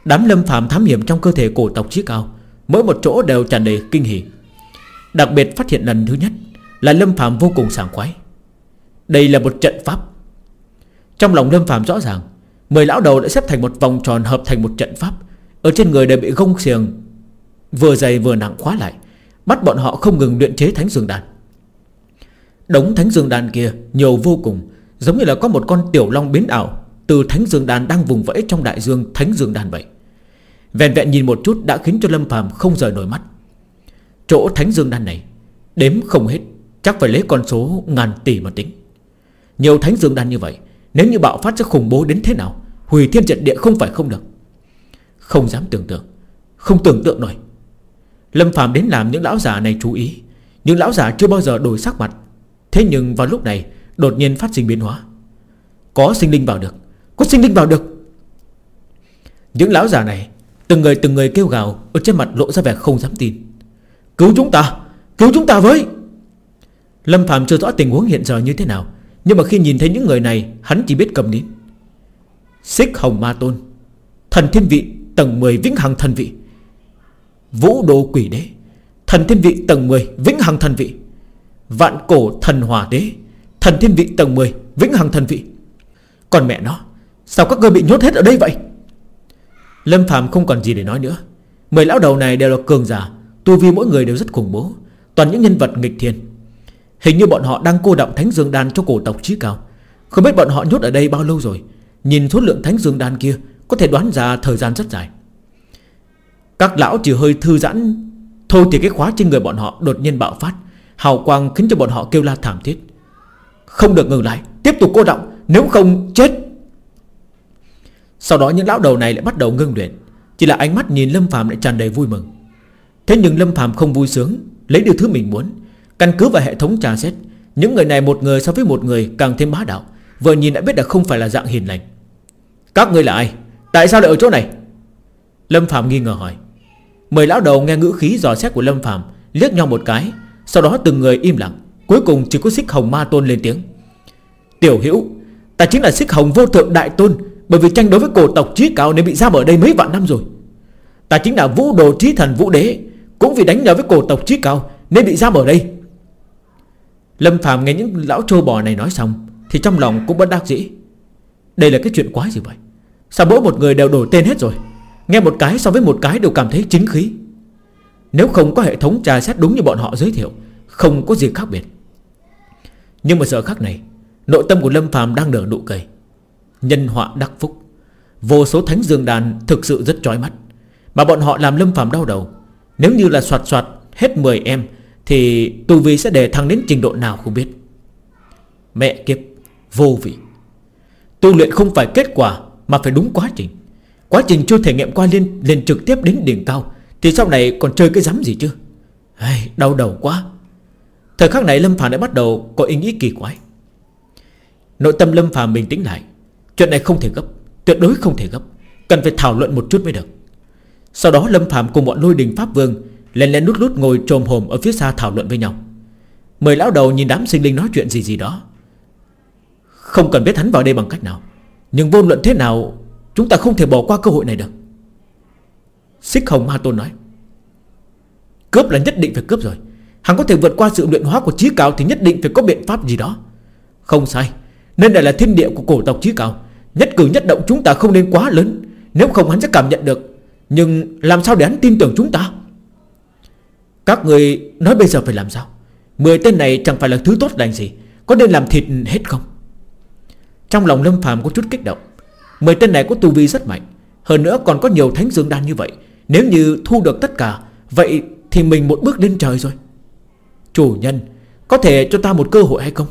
Đám lâm phạm thám hiểm trong cơ thể cổ tộc chí cao Mỗi một chỗ đều tràn đầy kinh hỉ. Đặc biệt phát hiện lần thứ nhất Là Lâm Phạm vô cùng sảng khoái. Đây là một trận pháp. Trong lòng Lâm Phạm rõ ràng, Mười lão đầu đã xếp thành một vòng tròn hợp thành một trận pháp, Ở trên người đều bị gông xiềng Vừa dày vừa nặng khóa lại. Bắt bọn họ không ngừng luyện chế thánh dương đàn Đống thánh dương đàn kia Nhiều vô cùng, Giống như là có một con tiểu long biến ảo Từ thánh dương đàn đang vùng vẫy trong đại dương Thánh dương đàn vậy. Vẹn vẹn nhìn một chút đã khiến cho Lâm phàm không rời nổi mắt. Chỗ thánh dương đan này Đếm không hết, Chắc phải lấy con số ngàn tỷ mà tính. Nhiều thánh dương đan như vậy, Nếu như bạo phát sẽ khủng bố đến thế nào, Hủy thiên trận địa không phải không được. Không dám tưởng tượng, Không tưởng tượng nổi. Lâm Phạm đến làm những lão già này chú ý. Nhưng lão già chưa bao giờ đổi sắc mặt. Thế nhưng vào lúc này, Đột nhiên phát sinh biến hóa. Có sinh linh vào được. Có sinh linh vào được. Những lão già này, Từng người từng người kêu gào, Ở trên mặt lộ ra vẻ không dám tin. Cứu chúng ta! Cứu chúng ta với! Lâm Phạm chưa rõ tình huống hiện giờ như thế nào, Nhưng mà khi nhìn thấy những người này, Hắn chỉ biết cầm nín. Xích Hồng Ma Tôn, Thần Thiên Vị, tầng 10 Vĩnh Hằng Thần Vị. Vũ Đồ Quỷ Đế, Thần Thiên Vị tầng 10 Vĩnh Hằng Thần Vị. Vạn Cổ Thần Hỏa Đế, Thần Thiên Vị tầng 10 Vĩnh Hằng Thần Vị. Còn mẹ nó, Sao các ngươi bị nhốt hết ở đây vậy? Lâm Phạm không còn gì để nói nữa. Mười lão đầu này đều là cường giả, Tu vi mỗi người đều rất khủng bố, Toàn những nhân vật nghịch thiên. Hình như bọn họ đang cô động Thánh Dương Đan cho cổ tộc trí cao. Không biết bọn họ nhốt ở đây bao lâu rồi, Nhìn số lượng Thánh Dương Đan kia Có thể đoán ra thời gian rất dài. Các lão chỉ hơi thư giãn. Thôi thì cái khóa trên người bọn họ đột nhiên bạo phát, Hào quang khiến cho bọn họ kêu la thảm thiết. Không được ngừng lại, Tiếp tục cô động, Nếu không chết. Sau đó những lão đầu này lại bắt đầu ngưng luyện. Chỉ là ánh mắt nhìn Lâm Phạm lại tràn đầy vui mừng. Thế nhưng Lâm Phạm không vui sướng, Lấy được thứ mình muốn. Căn cứ vào hệ thống trà xét, Những người này một người so với một người càng thêm bá đạo, Vừa nhìn đã biết là không phải là dạng hiền lành. Các người là ai? Tại sao lại ở chỗ này? Lâm Phạm nghi ngờ hỏi. Mười lão đầu nghe ngữ khí dò xét của Lâm Phạm Liếc nhau một cái, Sau đó từng người im lặng, Cuối cùng chỉ có xích hồng ma tôn lên tiếng. Tiểu hữu, Ta chính là xích hồng vô thượng đại tôn, Bởi vì tranh đối với cổ tộc trí cao nên bị giam ở đây mấy vạn năm rồi. Ta chính là vũ đồ trí thần vũ đế, Cũng vì đánh nhau với cổ tộc trí cao Nên bị giam ở đây. Lâm Phạm nghe những lão trâu bò này nói xong, Thì trong lòng cũng bất đắc dĩ. Đây là cái chuyện quái gì vậy? Sao mỗi một người đều đổi tên hết rồi? Nghe một cái so với một cái đều cảm thấy chính khí. Nếu không có hệ thống tra xét đúng như bọn họ giới thiệu, Không có gì khác biệt. Nhưng mà giờ khác này, Nội tâm của Lâm Phạm đang nở nụ cười. Nhân họa đắc phúc. Vô số thánh dương đàn thực sự rất chói mắt. Mà bọn họ làm Lâm Phạm đau đầu. Nếu như là soạt soạt hết 10 em, Thì tu vi sẽ đề thăng đến trình độ nào không biết. Mẹ kiếp, Vô vị. Tu luyện không phải kết quả Mà phải đúng quá trình. Quá trình chưa thể nghiệm qua liên liền trực tiếp đến đỉnh cao. Thì sau này còn chơi cái dám gì chứ? Ai, Đau đầu quá. Thời khắc này Lâm Phàm đã bắt đầu có ý nghĩ kỳ quái. Nội tâm Lâm Phàm bình tĩnh lại. Chuyện này không thể gấp Tuyệt đối không thể gấp. Cần phải thảo luận một chút mới được. Sau đó Lâm Phàm cùng bọn lôi đình Pháp Vương Lên lên nút lút ngồi trồm hồm ở phía xa thảo luận với nhau. Mười lão đầu nhìn đám sinh linh nói chuyện gì gì đó. Không cần biết hắn vào đây bằng cách nào Nhưng vô luận thế nào Chúng ta không thể bỏ qua cơ hội này được. Xích Hồng Ma Tôn nói. Cướp là nhất định phải cướp rồi. Hắn có thể vượt qua sự luyện hóa của trí cao Thì nhất định phải có biện pháp gì đó. Không sai. Nên đây là thiên địa của cổ tộc trí cao. Nhất cử nhất động chúng ta không nên quá lớn. Nếu không hắn sẽ cảm nhận được. Nhưng làm sao để hắn tin tưởng chúng ta? Các người nói bây giờ phải làm sao? Mười tên này chẳng phải là thứ tốt lành gì. Có nên làm thịt hết không? Trong lòng Lâm phàm có chút kích động. Mười tên này có tu vi rất mạnh. Hơn nữa còn có nhiều thánh dương đan như vậy. Nếu như thu được tất cả, Vậy thì mình một bước lên trời rồi. Chủ nhân, Có thể cho ta một cơ hội hay không?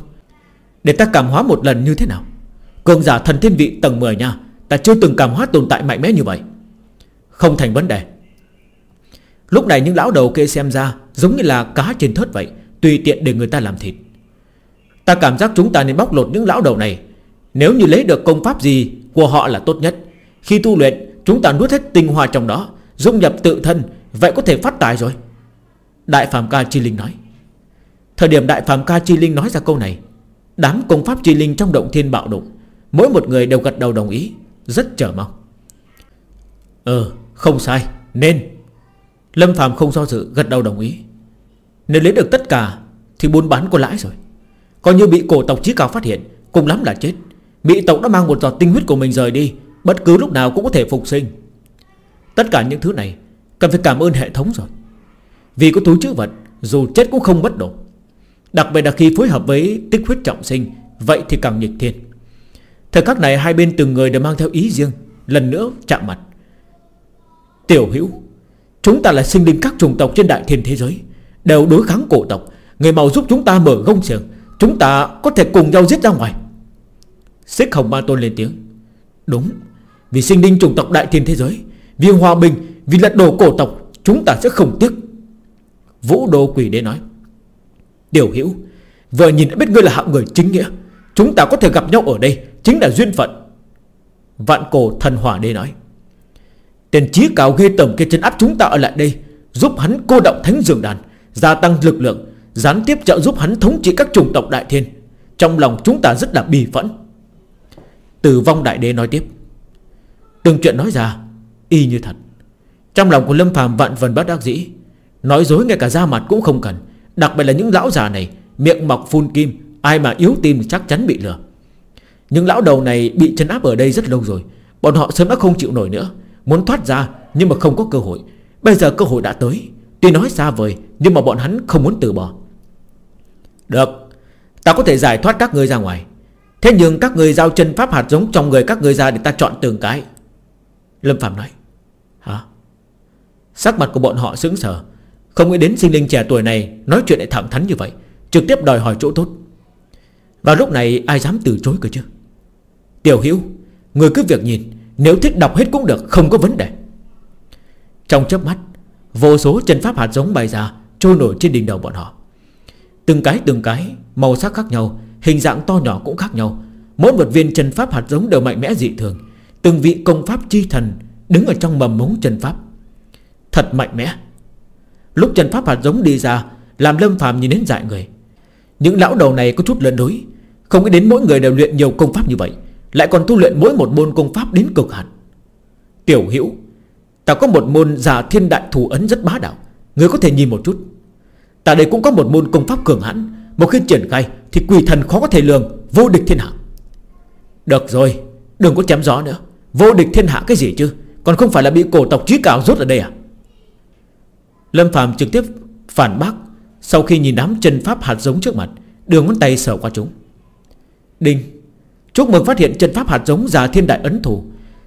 Để ta cảm hóa một lần như thế nào? Cường giả thần thiên vị tầng 10 nha, Ta chưa từng cảm hóa tồn tại mạnh mẽ như vậy. Không thành vấn đề. Lúc này những lão đầu kia xem ra Giống như là cá trên thớt vậy, Tùy tiện để người ta làm thịt. Ta cảm giác chúng ta nên bóc lột những lão đầu này. Nếu như lấy được công pháp gì của họ là tốt nhất. Khi tu luyện, chúng ta nuốt hết tinh hoa trong đó, Dung nhập tự thân, Vậy có thể phát tài rồi. Đại Phạm Ca Chi Linh nói. Thời điểm Đại Phạm Ca Chi Linh nói ra câu này, Đám công pháp Chi Linh trong động thiên bạo động, Mỗi một người đều gật đầu đồng ý, Rất chờ mong. Ờ không sai, Nên. Lâm Phạm không do dự, gật đầu đồng ý. Nếu lấy được tất cả, Thì buôn bán có lãi rồi. Coi như bị cổ tộc chí cao phát hiện, Cùng lắm là chết. Mỹ tộc đã mang một giọt tinh huyết của mình rời đi, Bất cứ lúc nào cũng có thể phục sinh. Tất cả những thứ này, Cần phải cảm ơn hệ thống rồi. Vì có túi chữ vật, Dù chết cũng không mất đổ Đặc biệt là khi phối hợp với tích huyết trọng sinh, Vậy thì càng nhiệt thiên. Thời khắc này, hai bên từng người đều mang theo ý riêng, Lần nữa chạm mặt. Tiểu hữu, Chúng ta là sinh linh các chủng tộc trên đại thiên thế giới, Đều đối kháng cổ tộc. Người màu giúp chúng ta mở gông sườn Chúng ta có thể cùng nhau giết ra ngoài. Xích hồng ma tôn lên tiếng. Đúng, Vì sinh linh chủng tộc đại thiên thế giới, Vì hòa bình, Vì lật đổ cổ tộc, Chúng ta sẽ không tiếc. Vũ đô quỷ đế nói. Điều hiểu Vừa nhìn đã biết ngươi là hạng người chính nghĩa. Chúng ta có thể gặp nhau ở đây, Chính là duyên phận. Vạn cổ thần hỏa đế nói. Tiền trí cao ghê tầm kia chân áp chúng ta ở lại đây, Giúp hắn cô động thánh dường đàn, Gia tăng lực lượng, Gián tiếp trợ giúp hắn thống trị các chủng tộc đại thiên. Trong lòng chúng ta rất là bì phẫn. Tử vong đại đế nói tiếp. Từng chuyện nói ra, Y như thật. Trong lòng của Lâm phàm vạn vần bất đắc dĩ, Nói dối ngay cả da mặt cũng không cần, Đặc biệt là những lão già này, Miệng mọc phun kim, Ai mà yếu tim chắc chắn bị lừa. Những lão đầu này bị chân áp ở đây rất lâu rồi, Bọn họ sớm đã không chịu nổi nữa, Muốn thoát ra nhưng mà không có cơ hội. Bây giờ cơ hội đã tới, Tuy nói xa vời, nhưng mà bọn hắn không muốn từ bỏ. Được, Ta có thể giải thoát các ngươi ra ngoài. Thế nhưng các người giao chân pháp hạt giống trong người các người ra Để ta chọn từng cái. Lâm Phạm nói, Hả? Sắc mặt của bọn họ sững sờ, Không nghĩ đến sinh linh trẻ tuổi này Nói chuyện lại thẳng thắn như vậy, Trực tiếp đòi hỏi chỗ tốt. Vào lúc này, ai dám từ chối cơ chứ? Tiểu Hiếu Người cứ việc nhìn, Nếu thích đọc hết cũng được, Không có vấn đề. Trong chớp mắt, Vô số chân pháp hạt giống bay ra, Trôi nổi trên đỉnh đầu bọn họ. Từng cái từng cái, Màu sắc khác nhau Hình dạng to nhỏ cũng khác nhau. Mỗi một viên chân pháp hạt giống đều mạnh mẽ dị thường. Từng vị công pháp chi thần Đứng ở trong mầm mống chân pháp. Thật mạnh mẽ. Lúc chân pháp hạt giống đi ra, Làm lâm phàm nhìn đến dại người. Những lão đầu này có chút lẫn đối Không nghĩ đến mỗi người đều luyện nhiều công pháp như vậy, lại còn tu luyện mỗi một môn công pháp đến cực hạn. Tiểu hữu, Ta có một môn giả thiên đại thủ ấn rất bá đạo. Người có thể nhìn một chút. Ta đây cũng có một môn công pháp cường hãn một khi triển khai thì quỷ thần khó có thể lường. Vô địch thiên hạ. Được rồi, đừng có chém gió nữa. Vô địch thiên hạ cái gì chứ? Còn không phải là bị cổ tộc trí cao rút ở đây à? Lâm Phạm trực tiếp phản bác Sau khi nhìn đám chân pháp hạt giống trước mặt Đường ngón tay sờ qua chúng. Đinh. Chúc mừng phát hiện chân pháp hạt giống giả thiên đại ấn thủ.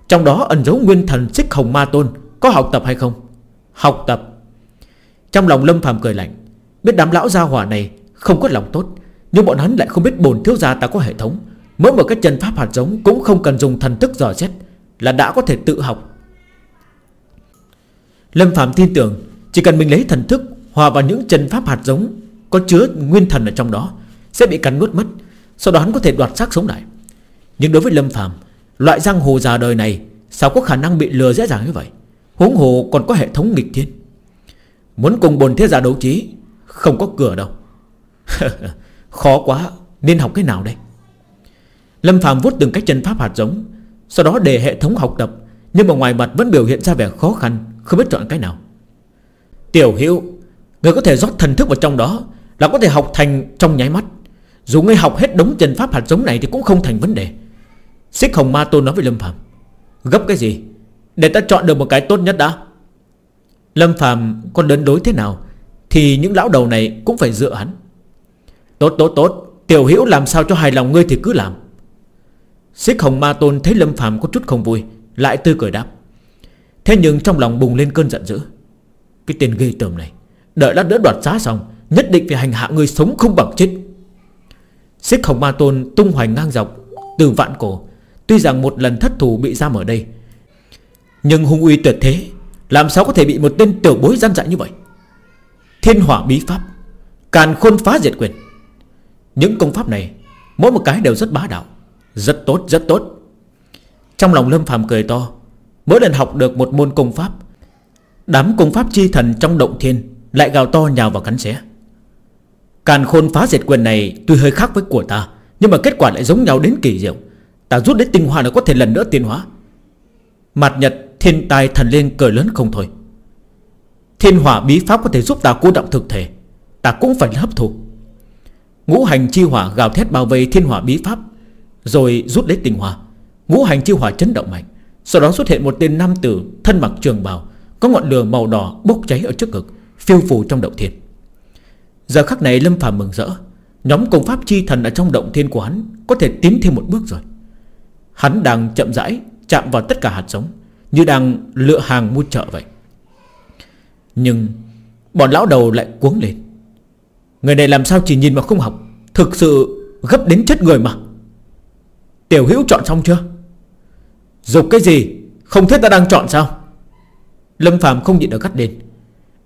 Trong đó ẩn dấu nguyên thần xích hồng ma tôn, Có học tập hay không? Học tập. Trong lòng lâm phàm cười lạnh. Biết đám lão gia hỏa này không có lòng tốt, Nhưng bọn hắn lại không biết bồn thiếu gia ta có hệ thống. Mỗi một cái chân pháp hạt giống Cũng không cần dùng thần thức dò xét, Là đã có thể tự học. Lâm Phạm tin tưởng, Chỉ cần mình lấy thần thức Hòa vào những chân pháp hạt giống Có chứa nguyên thần ở trong đó, Sẽ bị cắn nuốt mất, Sau đó hắn có thể đoạt xác sống lại. Nhưng đối với Lâm phạm Loại giang hồ già đời này, Sao có khả năng bị lừa dễ dàng như vậy? Huống hồ còn có hệ thống nghịch thiên. Muốn cùng bồn thế giả đấu trí, Không có cửa đâu. Khó quá, Nên học cái nào đây? Lâm Phạm vuốt từng cách chân pháp hạt giống, Sau đó để hệ thống học tập, Nhưng mà ngoài mặt vẫn biểu hiện ra vẻ khó khăn, Không biết chọn cái nào. Tiểu Hữu, Người có thể rót thần thức vào trong đó Là có thể học thành trong nháy mắt. Dù ngươi học hết đống chân pháp hạt giống này Thì cũng không thành vấn đề. Xích hồng ma tôn nói với Lâm Phạm Gấp cái gì? Để ta chọn được một cái tốt nhất đã. Lâm Phạm còn đớn đối thế nào Thì những lão đầu này cũng phải dựa hắn. Tốt tốt tốt. Tiểu hiểu làm sao cho hài lòng ngươi thì cứ làm. Xích hồng ma tôn thấy Lâm Phạm có chút không vui, Lại tươi cười đáp. Thế nhưng trong lòng bùng lên cơn giận dữ. Cái tên ghê tởm này, Đợi lát đỡ đoạt giá xong, Nhất định phải hành hạ người sống không bằng chết. Xích hồng ma tôn tung hoành ngang dọc, Từ vạn cổ. Tuy rằng một lần thất thù bị giam ở đây, Nhưng hung uy tuyệt thế, Làm sao có thể bị một tên tiểu bối gian dại như vậy? Thiên hỏa bí pháp, Càn khôn phá diệt quyền. Những công pháp này, Mỗi một cái đều rất bá đạo, Rất tốt rất tốt. Trong lòng Lâm phàm cười to, Mỗi lần học được một môn công pháp, Đám công pháp chi thần trong động thiên Lại gào to nhào vào cắn xé. Càn khôn phá diệt quyền này Tuy hơi khác với của ta, Nhưng mà kết quả lại giống nhau đến kỳ diệu. Ta rút đến tinh hoa nó có thể lần nữa tiến hóa. Mặt nhật, thiên tài thần lên cười lớn không thôi. Thiên hỏa bí pháp có thể giúp ta cố động thực thể, Ta cũng phải hấp thụ. Ngũ hành chi hỏa gào thét bảo vệ thiên hỏa bí pháp, Rồi rút lấy tinh hỏa. Ngũ hành chi hỏa chấn động mạnh, Sau đó xuất hiện một tên nam tử Thân mặc trường bào, Có ngọn lửa màu đỏ bốc cháy ở trước ngực, Phiêu phù trong động thiên. Giờ khắc này Lâm Phạm mừng rỡ, Nhóm công pháp chi thần ở trong động thiên của hắn Có thể tiến thêm một bước rồi. Hắn đang chậm rãi Chạm vào tất cả hạt giống, Như đang lựa hàng mua chợ vậy. Nhưng Bọn lão đầu lại cuống lên. Người này làm sao chỉ nhìn mà không học? Thực sự gấp đến chết người mà. Tiểu hữu chọn xong chưa? Dục cái gì? Không thấy ta đang chọn sao? Lâm Phạm không nhịn được gắt lên.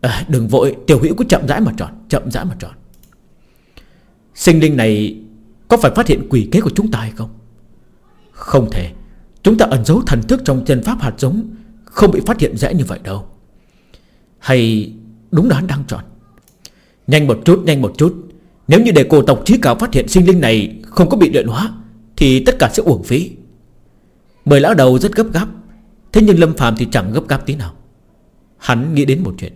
À, Đừng vội tiểu hữu cứ chậm rãi mà chọn Chậm rãi mà chọn. Sinh linh này Có phải phát hiện quỷ kế của chúng ta hay không? Không thể. Chúng ta ẩn giấu thần thức trong chân pháp hạt giống Không bị phát hiện dễ như vậy đâu. Hay đúng đoán đang chọn. Nhanh một chút nhanh một chút. Nếu như để cổ tộc trí cao phát hiện sinh linh này Không có bị luyện hóa Thì tất cả sẽ uổng phí. Mười lão đầu rất gấp gáp. Thế nhưng Lâm phàm thì chẳng gấp gáp tí nào. Hắn nghĩ đến một chuyện.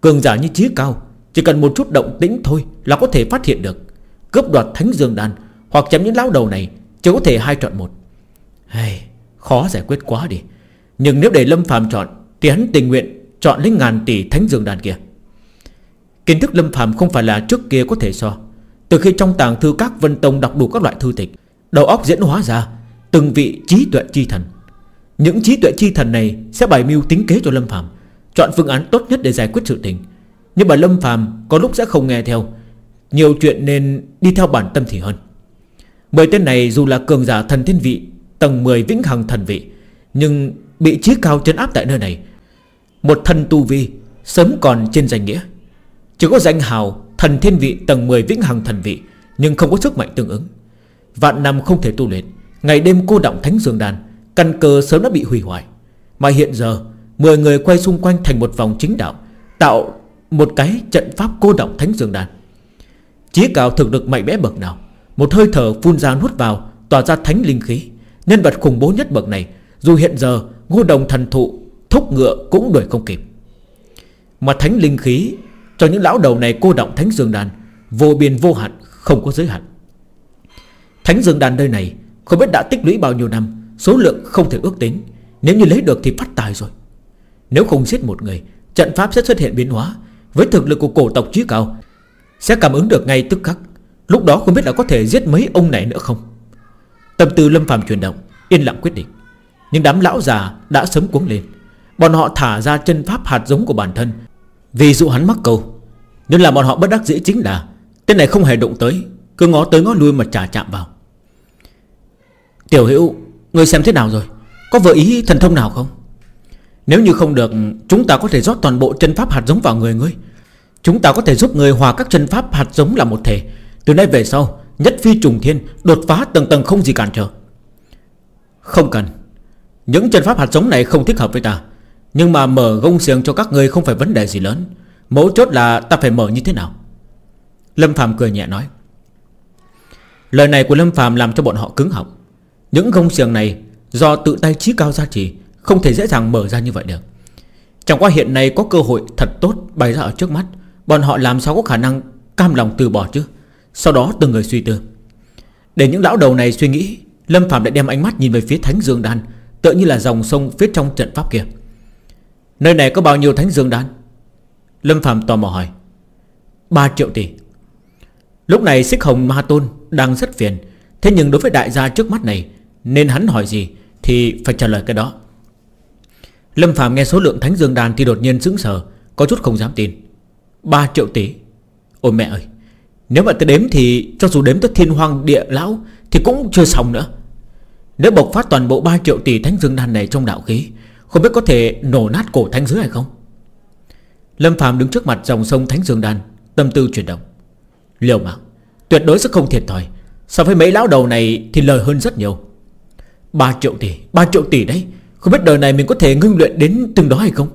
Cường giả như trí cao Chỉ cần một chút động tĩnh thôi Là có thể phát hiện được. Cướp đoạt thánh dương đan Hoặc chém những lão đầu này Chỉ có thể hai chọn một. Hey, Khó giải quyết quá đi. Nhưng nếu để Lâm phàm chọn Thì hắn tình nguyện chọn lấy ngàn tỷ thánh dương đan kia. Kiến thức Lâm phàm không phải là trước kia có thể so. Từ khi trong tàng thư các Vân Tông đọc đủ các loại thư tịch, Đầu óc diễn hóa ra Từng vị trí tuệ chi thần. Những trí tuệ chi thần này Sẽ bày mưu tính kế cho Lâm Phàm, Chọn phương án tốt nhất để giải quyết sự tình. Nhưng mà Lâm Phàm có lúc sẽ không nghe theo. Nhiều chuyện nên đi theo bản tâm thì hơn. Mười tên này dù là cường giả thần thiên vị, Tầng 10 vĩnh hằng thần vị, Nhưng bị trí cao chân áp tại nơi này. Một thần tu vi Sớm còn trên danh nghĩa. Chỉ có danh hào thần thiên vị tầng 10 vĩnh hằng thần vị, Nhưng không có sức mạnh tương ứng. Vạn năm không thể tu luyện, Ngày đêm cô động thánh dương đàn Căn cơ sớm đã bị hủy hoại. Mà hiện giờ 10 người quay xung quanh thành một vòng chính đạo, Tạo một cái trận pháp cô động thánh dương đàn Chí cao thực lực mạnh mẽ bậc nào, Một hơi thở phun ra nuốt vào, Tỏa ra thánh linh khí. Nhân vật khủng bố nhất bậc này, Dù hiện giờ ngô đồng thần thụ, Thúc ngựa cũng đuổi không kịp. Mà thánh linh khí cho những lão đầu này cô động thánh dương đàn Vô biên vô hạn, không có giới hạn. Thánh dương đàn nơi này, không biết đã tích lũy bao nhiêu năm, Số lượng không thể ước tính. Nếu như lấy được thì phát tài rồi. Nếu không giết một người, Trận pháp sẽ xuất hiện biến hóa. Với thực lực của cổ tộc trí cao, Sẽ cảm ứng được ngay tức khắc. Lúc đó không biết là có thể giết mấy ông này nữa không? Tâm tư lâm phàm chuyển động, Yên lặng quyết định. Nhưng đám lão già đã sớm cuống lên. Bọn họ thả ra chân pháp hạt giống của bản thân. Vì dụ hắn mắc câu nhưng là bọn họ bất đắc dĩ chính là, Tên này không hề động tới, Cứ ngó tới ngó lui mà trả chạm vào. Tiểu hữu, Người xem thế nào rồi? Có vợ ý thần thông nào không? Nếu như không được, Chúng ta có thể rót toàn bộ chân pháp hạt giống vào người ngươi. Chúng ta có thể giúp người hòa các chân pháp hạt giống là một thể. Từ nay về sau, Nhất phi trùng thiên, Đột phá tầng tầng không gì cản trở. Không cần. Những chân pháp hạt giống này không thích hợp với ta. Nhưng mà mở gông xiềng cho các người không phải vấn đề gì lớn. Mấu chốt là ta phải mở như thế nào? Lâm Phạm cười nhẹ nói. Lời này của Lâm Phạm làm cho bọn họ cứng họng. Những gông xiềng này, Do tự tay trí cao gia trì, Không thể dễ dàng mở ra như vậy được. Chẳng qua hiện nay có cơ hội thật tốt bày ra ở trước mắt, Bọn họ làm sao có khả năng Cam lòng từ bỏ chứ? Sau đó từng người suy tư. Để những lão đầu này suy nghĩ, Lâm Phạm lại đem ánh mắt nhìn về phía Thánh Dương Đan, Tựa như là dòng sông phía trong trận pháp kia. Nơi này có bao nhiêu Thánh Dương Đan? Lâm Phạm tò mò hỏi. 3 triệu tỷ. Lúc này xích hồng ma tôn Đang rất phiền. Thế nhưng đối với đại gia trước mắt này, nên hắn hỏi gì Thì phải trả lời cái đó. Lâm Phạm nghe số lượng thánh dương đàn Thì đột nhiên sững sờ, Có chút không dám tin. 3 triệu tỷ. Ôi mẹ ơi. Nếu mà tới đếm thì cho dù đếm tới thiên hoang địa lão Thì cũng chưa xong nữa. Nếu bộc phát toàn bộ 3 triệu tỷ thánh dương đàn này trong đạo khí, Không biết có thể nổ nát cổ thánh giới hay không? Lâm Phạm đứng trước mặt dòng sông Thánh Dương Đan, Tâm tư chuyển động. Liều mạng, Tuyệt đối sẽ không thiệt thòi. So với mấy lão đầu này thì lời hơn rất nhiều. 3 triệu tỷ 3 triệu tỷ đấy. Không biết đời này mình có thể ngưng luyện đến từng đó hay không?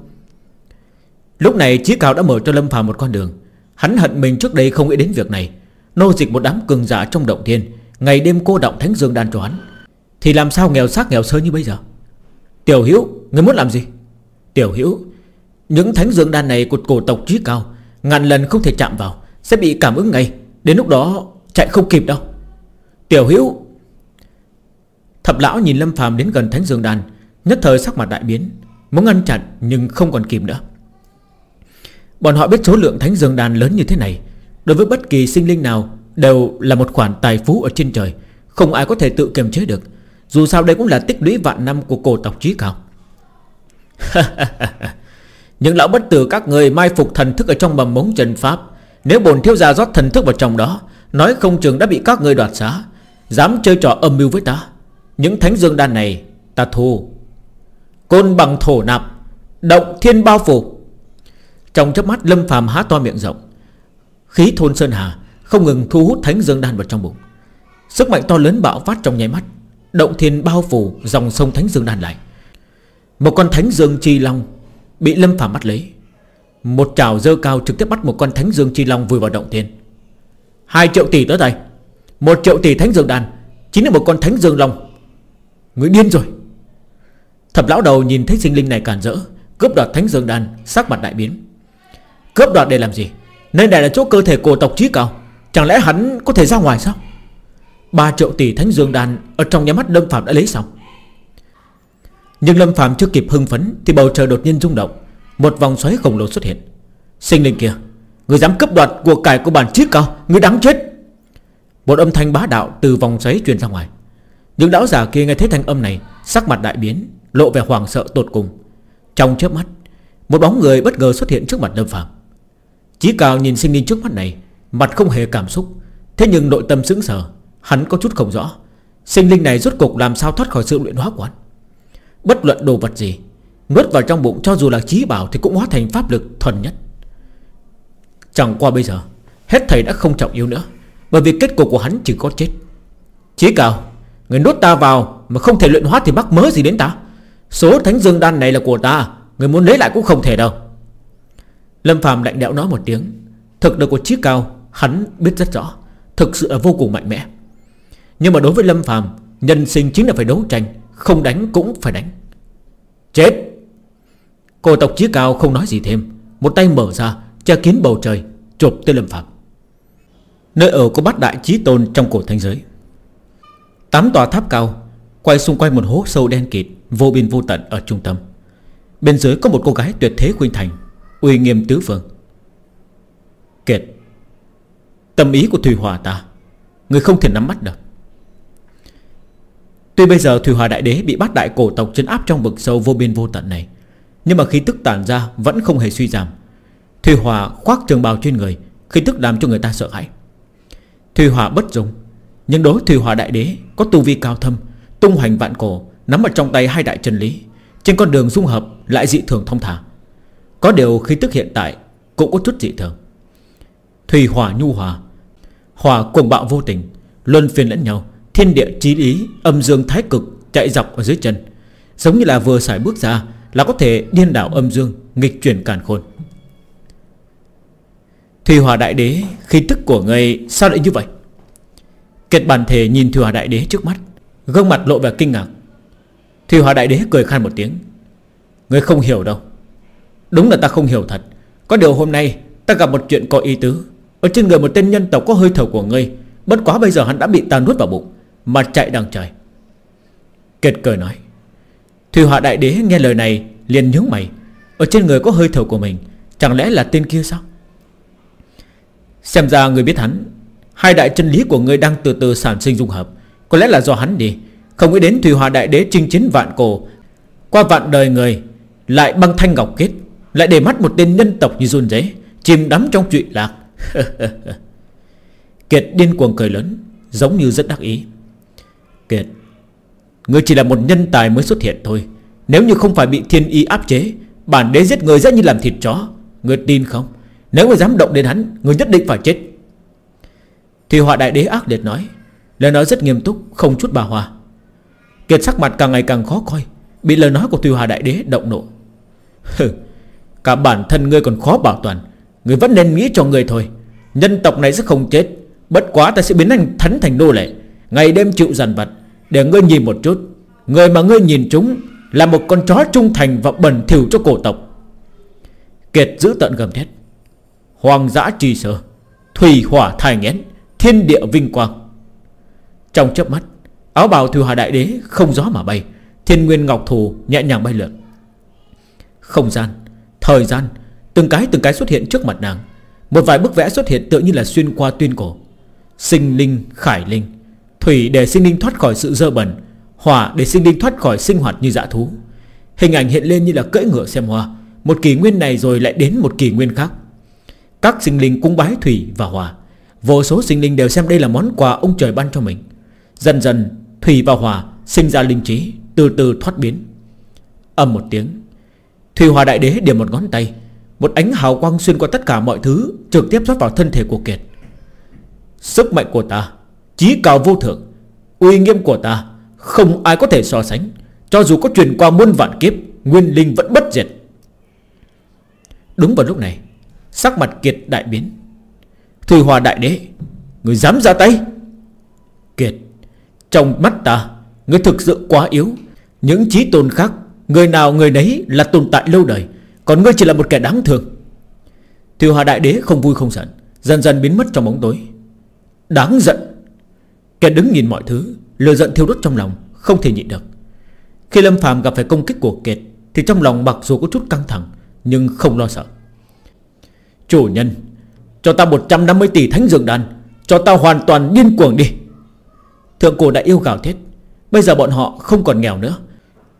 Lúc này Chí Cao đã mở cho Lâm Phạm một con đường. Hắn hận mình trước đây không nghĩ đến việc này. Nô dịch một đám cường giả trong động thiên, Ngày đêm cô động thánh dương đan cho hắn. Thì làm sao nghèo xác nghèo sơ như bây giờ? Tiểu Hiếu Người muốn làm gì? Tiểu Hiếu những thánh dương đan này của cổ tộc trí Cao, Ngàn lần không thể chạm vào, Sẽ bị cảm ứng ngay. Đến lúc đó, chạy không kịp đâu. Tiểu Hiếu Thập lão nhìn Lâm Phàm đến gần Thánh Dương Đan, Nhất thời sắc mặt đại biến, Muốn ngăn chặn nhưng không còn kìm nữa. Bọn họ biết số lượng thánh dương đan lớn như thế này, Đối với bất kỳ sinh linh nào Đều là một khoản tài phú ở trên trời, Không ai có thể tự kiềm chế được. Dù sao đây cũng là tích lũy vạn năm của cổ tộc trí cao. những lão bất tử các người mai phục thần thức ở trong bầm mống trần pháp. Nếu bồn thiếu gia rót thần thức vào trong đó, Nói không chừng đã bị các người đoạt xá, Dám chơi trò âm mưu với ta. Những thánh dương đan này, ta thu. Côn bằng thổ nạp, Động thiên bao phủ. Trong chớp mắt, Lâm phàm há to miệng rộng. Khí thôn Sơn Hà Không ngừng thu hút thánh dương đan vào trong bụng. Sức mạnh to lớn bạo phát trong nháy mắt, Động thiên bao phủ dòng sông thánh dương đan lại. Một con thánh dương chi long Bị Lâm phàm bắt lấy, Một chảo dơ cao trực tiếp bắt một con thánh dương chi long vùi vào động thiên. Hai triệu tỷ tới đây Một triệu tỷ thánh dương đan Chính là một con thánh dương long. Người điên rồi. Thập lão đầu nhìn thấy sinh linh này cản rỡ, Cướp đoạt thánh dương đan, Sắc mặt đại biến. Cướp đoạt để làm gì? Nơi này là chỗ cơ thể cổ tộc trí cao, Chẳng lẽ hắn có thể ra ngoài sao? 3 triệu tỷ thánh dương đan Ở trong nhà mắt Lâm Phạm đã lấy xong. Nhưng Lâm Phạm chưa kịp hưng phấn Thì bầu trời đột nhiên rung động. Một vòng xoáy khổng lồ xuất hiện. Sinh linh kia, Người dám cướp đoạt của cải của bản chiếc cao, Người đáng chết. Một âm thanh bá đạo từ vòng xoáy truyền ra ngoài. Những lão giả kia nghe thấy thanh âm này, Sắc mặt đại biến, Lộ vẻ hoàng sợ tột cùng. Trong chớp mắt, Một bóng người bất ngờ xuất hiện trước mặt Lâm Phạm Chí Cao nhìn sinh linh trước mắt này, Mặt không hề cảm xúc. Thế nhưng nội tâm sững sờ, Hắn có chút không rõ. Sinh linh này rốt cục làm sao thoát khỏi sự luyện hóa của hắn? Bất luận đồ vật gì, Nuốt vào trong bụng cho dù là trí bảo Thì cũng hóa thành pháp lực thuần nhất. Chẳng qua bây giờ, Hết thầy đã không trọng yếu nữa, Bởi vì kết cục của hắn chỉ có chết. Chí Cao, Người nuốt ta vào Mà không thể luyện hóa thì mắc mớ gì đến ta? Số thánh dương đan này là của ta, Người muốn lấy lại cũng không thể đâu. Lâm Phạm lạnh đẽo nói một tiếng. Thực lực của Chí Cao, Hắn biết rất rõ, Thực sự là vô cùng mạnh mẽ. Nhưng mà đối với Lâm Phạm Nhân sinh chính là phải đấu tranh. Không đánh cũng phải đánh. Chết. Cô tộc Chí Cao không nói gì thêm. Một tay mở ra, Che kín bầu trời Chụp tới Lâm Phạm. Nơi ở của bát đại chí tôn trong cổ thanh giới. Tám tòa tháp cao, Quay xung quanh một hố sâu đen kịt, Vô biên vô tận ở trung tâm. Bên dưới có một cô gái tuyệt thế khuyên thành, Uy nghiêm tứ phương. Kiệt Tâm ý của Thủy Hòa ta, Người không thể nắm mắt được. Tuy bây giờ Thủy Hòa Đại Đế Bị bắt đại cổ tộc chấn áp trong vực sâu vô biên vô tận này, Nhưng mà khí tức tản ra Vẫn không hề suy giảm. Thủy Hòa khoác trường bào trên người, Khí tức làm cho người ta sợ hãi. Thủy Hòa bất dung, Nhưng đối Thủy Hòa Đại Đế Có tu vi cao thâm, Tung hoành vạn cổ, Nắm ở trong tay hai đại chân lý, Trên con đường dung hợp lại dị thường thông thả. Có điều khí tức hiện tại Cũng có chút dị thường. Thủy hòa nhu hòa Hòa cuồng bạo vô tình, Luân phiên lẫn nhau Thiên địa trí lý Âm dương thái cực chạy dọc ở dưới chân. Giống như là vừa xài bước ra Là có thể điên đảo âm dương, Nghịch chuyển càn khôn. Thủy Hòa Đại Đế Khi tức của người sao lại như vậy? Kiệt bản thể nhìn Thủy Hòa Đại Đế trước mắt, Gương mặt lộ vẻ kinh ngạc. Thủy Hòa Đại Đế cười khan một tiếng. Người không hiểu đâu. Đúng là ta không hiểu thật. Có điều hôm nay, ta gặp một chuyện có ý tứ. Ở trên người một tên nhân tộc có hơi thở của ngươi, Bất quá bây giờ hắn đã bị ta nuốt vào bụng. Mà chạy đằng trời. Kiệt cười nói, Thủy Hòa Đại Đế nghe lời này liền nhướng mày, Ở trên người có hơi thở của mình, Chẳng lẽ là tên kia sao? Xem ra người biết hắn, Hai đại chân lý của người đang từ từ sản sinh dung hợp, Có lẽ là do hắn đi, Không nghĩ đến Thủy Hòa Đại Đế chinh chiến vạn cổ. Qua vạn đời người, Lại băng thanh ngọc kết, Lại để mắt một tên nhân tộc như run rế, Chìm đắm trong chuyện lạc. Kiệt điên cuồng cười lớn, Giống như rất đắc ý. Kiệt Ngươi chỉ là một nhân tài mới xuất hiện thôi. Nếu như không phải bị thiên y áp chế, Bản đế giết người rất như làm thịt chó. Ngươi tin không? Nếu ngươi dám động đến hắn Ngươi nhất định phải chết. Thì họa đại đế ác liệt nói, Lời nói rất nghiêm túc, Không chút bà hòa Kiệt sắc mặt càng ngày càng khó coi, Bị lời nói của Tùy Hòa Đại Đế động nộ. Cả bản thân ngươi còn khó bảo toàn, Ngươi vẫn nên nghĩ cho ngươi thôi. Nhân tộc này sẽ không chết, Bất quá ta sẽ biến anh thánh thành nô lệ. Ngày đêm chịu dằn vặt Để ngươi nhìn một chút. Người mà ngươi nhìn chúng Là một con chó trung thành và bẩn thỉu cho cổ tộc. Kiệt giữ tận gầm thét. Hoàng dã trì sở. Thủy hỏa thai nghén. Thiên địa vinh quang. Trong chớp mắt, Áo bào thừa hòa đại đế không gió mà bay. Thiên Nguyên Ngọc Thù nhẹ nhàng bay lượn. Không gian, Thời gian, Từng cái từng cái xuất hiện trước mặt nàng. Một vài bức vẽ xuất hiện tự như là xuyên qua tuyên cổ. Sinh linh, khải linh Thủy để sinh linh thoát khỏi sự dơ bẩn, Hỏa để sinh linh thoát khỏi sinh hoạt như dã thú. Hình ảnh hiện lên như là cưỡi ngựa xem hoa. Một kỳ nguyên này rồi lại đến một kỳ nguyên khác. Các sinh linh cung bái thủy và hỏa. Vô số sinh linh đều xem đây là món quà ông trời ban cho mình. Dần dần, Thủy và hỏa sinh ra linh trí, Từ từ thoát biến. Âm một tiếng, Thủy hòa đại đế điểm một ngón tay. Một ánh hào quang xuyên qua tất cả mọi thứ, Trực tiếp rót vào thân thể của Kiệt. Sức mạnh của ta Chí cao vô thượng, Uy nghiêm của ta, Không ai có thể so sánh. Cho dù có truyền qua muôn vạn kiếp, Nguyên linh vẫn bất diệt. Đúng vào lúc này, Sắc mặt Kiệt đại biến. Thùy Hòa đại đế, Người dám ra tay? Kiệt, Trong mắt ta, Người thực sự quá yếu. Những trí tôn khác, Người nào người nấy là tồn tại lâu đời, Còn ngươi chỉ là một kẻ đáng thương. Thùy Hòa đại đế không vui không giận, Dần dần biến mất trong bóng tối. Đáng giận. Kiệt đứng nhìn mọi thứ Lừa giận thiêu đốt trong lòng, Không thể nhịn được. Khi Lâm Phàm gặp phải công kích của Kiệt, Thì trong lòng mặc dù có chút căng thẳng, Nhưng không lo sợ. Chủ nhân, Cho ta 150 tỷ thánh dược đàn Cho ta hoàn toàn điên cuồng đi. Thượng cổ đã yêu gào thét, Bây giờ bọn họ không còn nghèo nữa.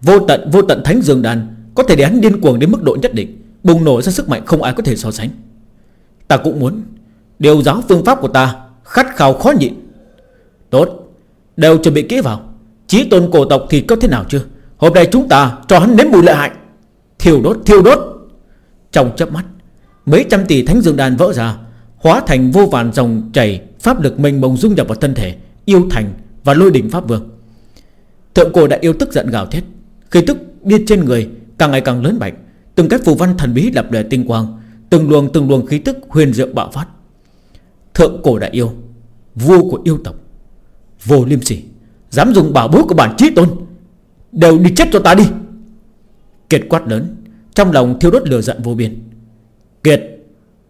Vô tận vô tận thánh dương đàn Có thể để hắn điên cuồng đến mức độ nhất định, Bùng nổ ra sức mạnh không ai có thể so sánh. Ta cũng muốn, Điều giáo phương pháp của ta Khát khao khó nhịn Tốt. Đều chuẩn bị kỹ vào. Chí tôn cổ tộc thì có thế nào chưa Hôm nay chúng ta cho hắn nếm mùi lợi hại. Thiêu đốt thiêu đốt. Trong chớp mắt, Mấy trăm tỷ thánh dương đàn vỡ ra, Hóa thành vô vàn dòng chảy Pháp lực mênh mông dung nhập vào thân thể, Yêu thành và lôi đỉnh Pháp Vương. Thượng cổ đại yêu tức giận gào thét. Khi tức điên trên người Càng ngày càng lớn mạnh. Từng cách phù văn thần bí lập đề tinh quang, Từng luồng từng luồng khí tức huyền diệu bạo phát. Thượng cổ đại yêu, Vua của yêu tộc. Vô liêm sỉ. Dám dùng bảo bối của bản trí tôn, Đều đi chết cho ta đi. Kiệt quát lớn, Trong lòng thiêu đốt lửa giận vô biên. Kiệt,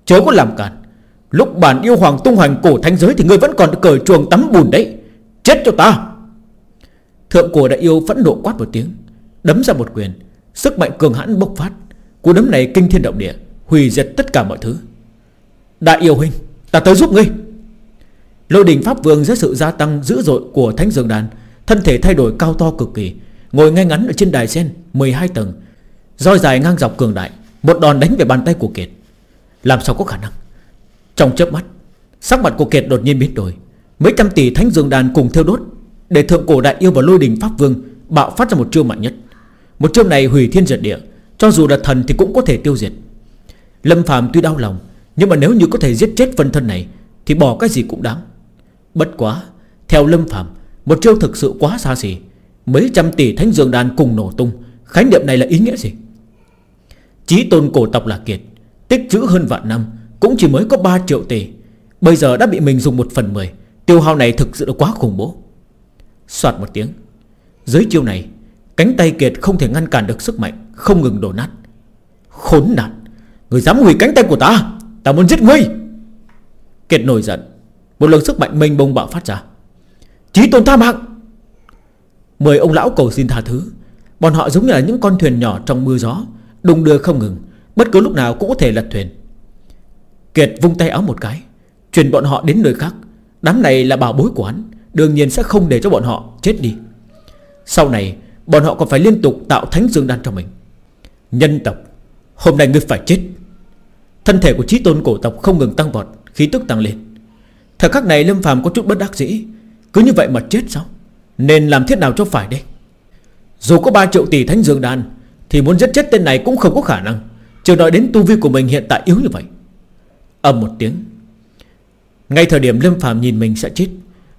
Chớ có làm cản Lúc bản yêu hoàng tung hoành cổ thánh giới Thì ngươi vẫn còn cởi chuồng tắm bùn đấy. Chết cho ta. Thượng cổ đại yêu phẫn nộ quát một tiếng, Đấm ra một quyền. Sức mạnh cường hãn bốc phát. Cú đấm này kinh thiên động địa, Hủy diệt tất cả mọi thứ. Đại yêu huynh, Ta tới giúp ngươi. Lôi đình Pháp Vương dưới sự gia tăng dữ dội của Thánh Dương Đàn Thân thể thay đổi cao to cực kỳ, Ngồi ngay ngắn ở trên đài sen 12 tầng, roi dài ngang dọc cường đại, Một đòn đánh về bàn tay của Kiệt. Làm sao có khả năng? Trong chớp mắt, Sắc mặt của Kiệt đột nhiên biến đổi. Mấy trăm tỷ Thánh Dương Đàn cùng theo đốt, Để thượng cổ đại yêu và lôi đình Pháp Vương Bạo phát ra một chiêu mạnh nhất. Một chiêu này hủy thiên diệt địa, Cho dù là thần thì cũng có thể tiêu diệt. Lâm Phạm tuy đau lòng, Nhưng mà nếu như có thể giết chết phân thân này, Thì bỏ cái gì cũng đáng. Bất quá, Theo Lâm Phạm Một chiêu thực sự quá xa xỉ. Mấy trăm tỷ thánh dương đàn cùng nổ tung, Khái niệm này là ý nghĩa gì? Chí tôn cổ tộc là kiệt, Tích trữ hơn vạn năm, Cũng chỉ mới có 3 triệu tỷ. Bây giờ đã bị mình dùng một phần 10 Tiêu hao này thực sự là quá khủng bố. Xoạt một tiếng, Dưới chiêu này, Cánh tay kiệt không thể ngăn cản được sức mạnh, Không ngừng đổ nát. Khốn nạn, Người dám hủy cánh tay của ta Ta muốn giết ngươi. Kiệt nổi giận một lực sức mạnh mênh bông bạo phát ra. Chí tôn tha mạng. Mời ông lão cầu xin tha thứ. Bọn họ giống như là những con thuyền nhỏ trong mưa gió Đùng đưa không ngừng. Bất cứ lúc nào cũng có thể lật thuyền. Kiệt vung tay áo một cái Chuyển bọn họ đến nơi khác. Đám này là bảo bối của hắn, Đương nhiên sẽ không để cho bọn họ chết đi. Sau này, bọn họ còn phải liên tục tạo thánh dương đan cho mình. Nhân tộc, Hôm nay ngươi phải chết. Thân thể của trí tôn cổ tộc không ngừng tăng vọt, Khí tức tăng lên. Thời khắc này Lâm phàm có chút bất đắc dĩ. Cứ như vậy mà chết sao? Nên làm thế nào cho phải đây? Dù có 3 triệu tỷ thánh dương đan, Thì muốn giết chết tên này cũng không có khả năng. Chưa nói đến tu vi của mình hiện tại yếu như vậy. Âm một tiếng. Ngay thời điểm Lâm phàm nhìn mình sẽ chết,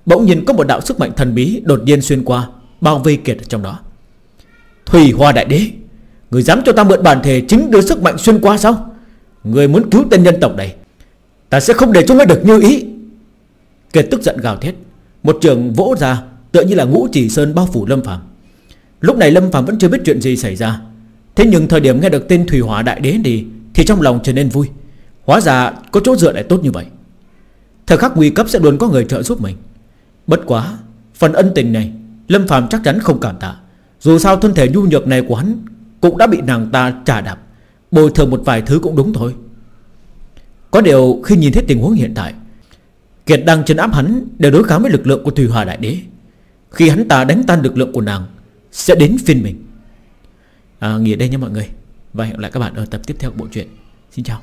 Bỗng nhìn có một đạo sức mạnh thần bí Đột nhiên xuyên qua, Bao vây kiệt ở trong đó. Thủy Hoa Đại Đế, Người dám cho ta mượn bản thể chính đưa sức mạnh xuyên qua sao? Người muốn cứu tên nhân tộc này, Ta sẽ không để cho ngươi được như ý. Kiệt tức giận gào thét. Một trường vỗ ra, Tựa như là ngũ chỉ sơn bao phủ Lâm Phạm Lúc này Lâm Phạm vẫn chưa biết chuyện gì xảy ra. Thế nhưng thời điểm nghe được tên Thủy Hỏa Đại Đế thì Thì trong lòng trở nên vui. Hóa ra có chỗ dựa lại tốt như vậy. Thời khắc nguy cấp sẽ luôn có người trợ giúp mình. Bất quá, Phần ân tình này, Lâm Phạm chắc chắn không cảm tạ. Dù sao thân thể nhu nhược này của hắn Cũng đã bị nàng ta trả đạp. Bồi thường một vài thứ cũng đúng thôi. Có điều khi nhìn thấy tình huống hiện tại Kiệt đang chân áp hắn Để đối kháng với lực lượng của Thủy Hòa Đại Đế. Khi hắn ta đánh tan lực lượng của nàng Sẽ đến phiên mình. À, Nghỉ đây nha mọi người. Và hẹn lại các bạn ở tập tiếp theo của bộ truyện. Xin chào.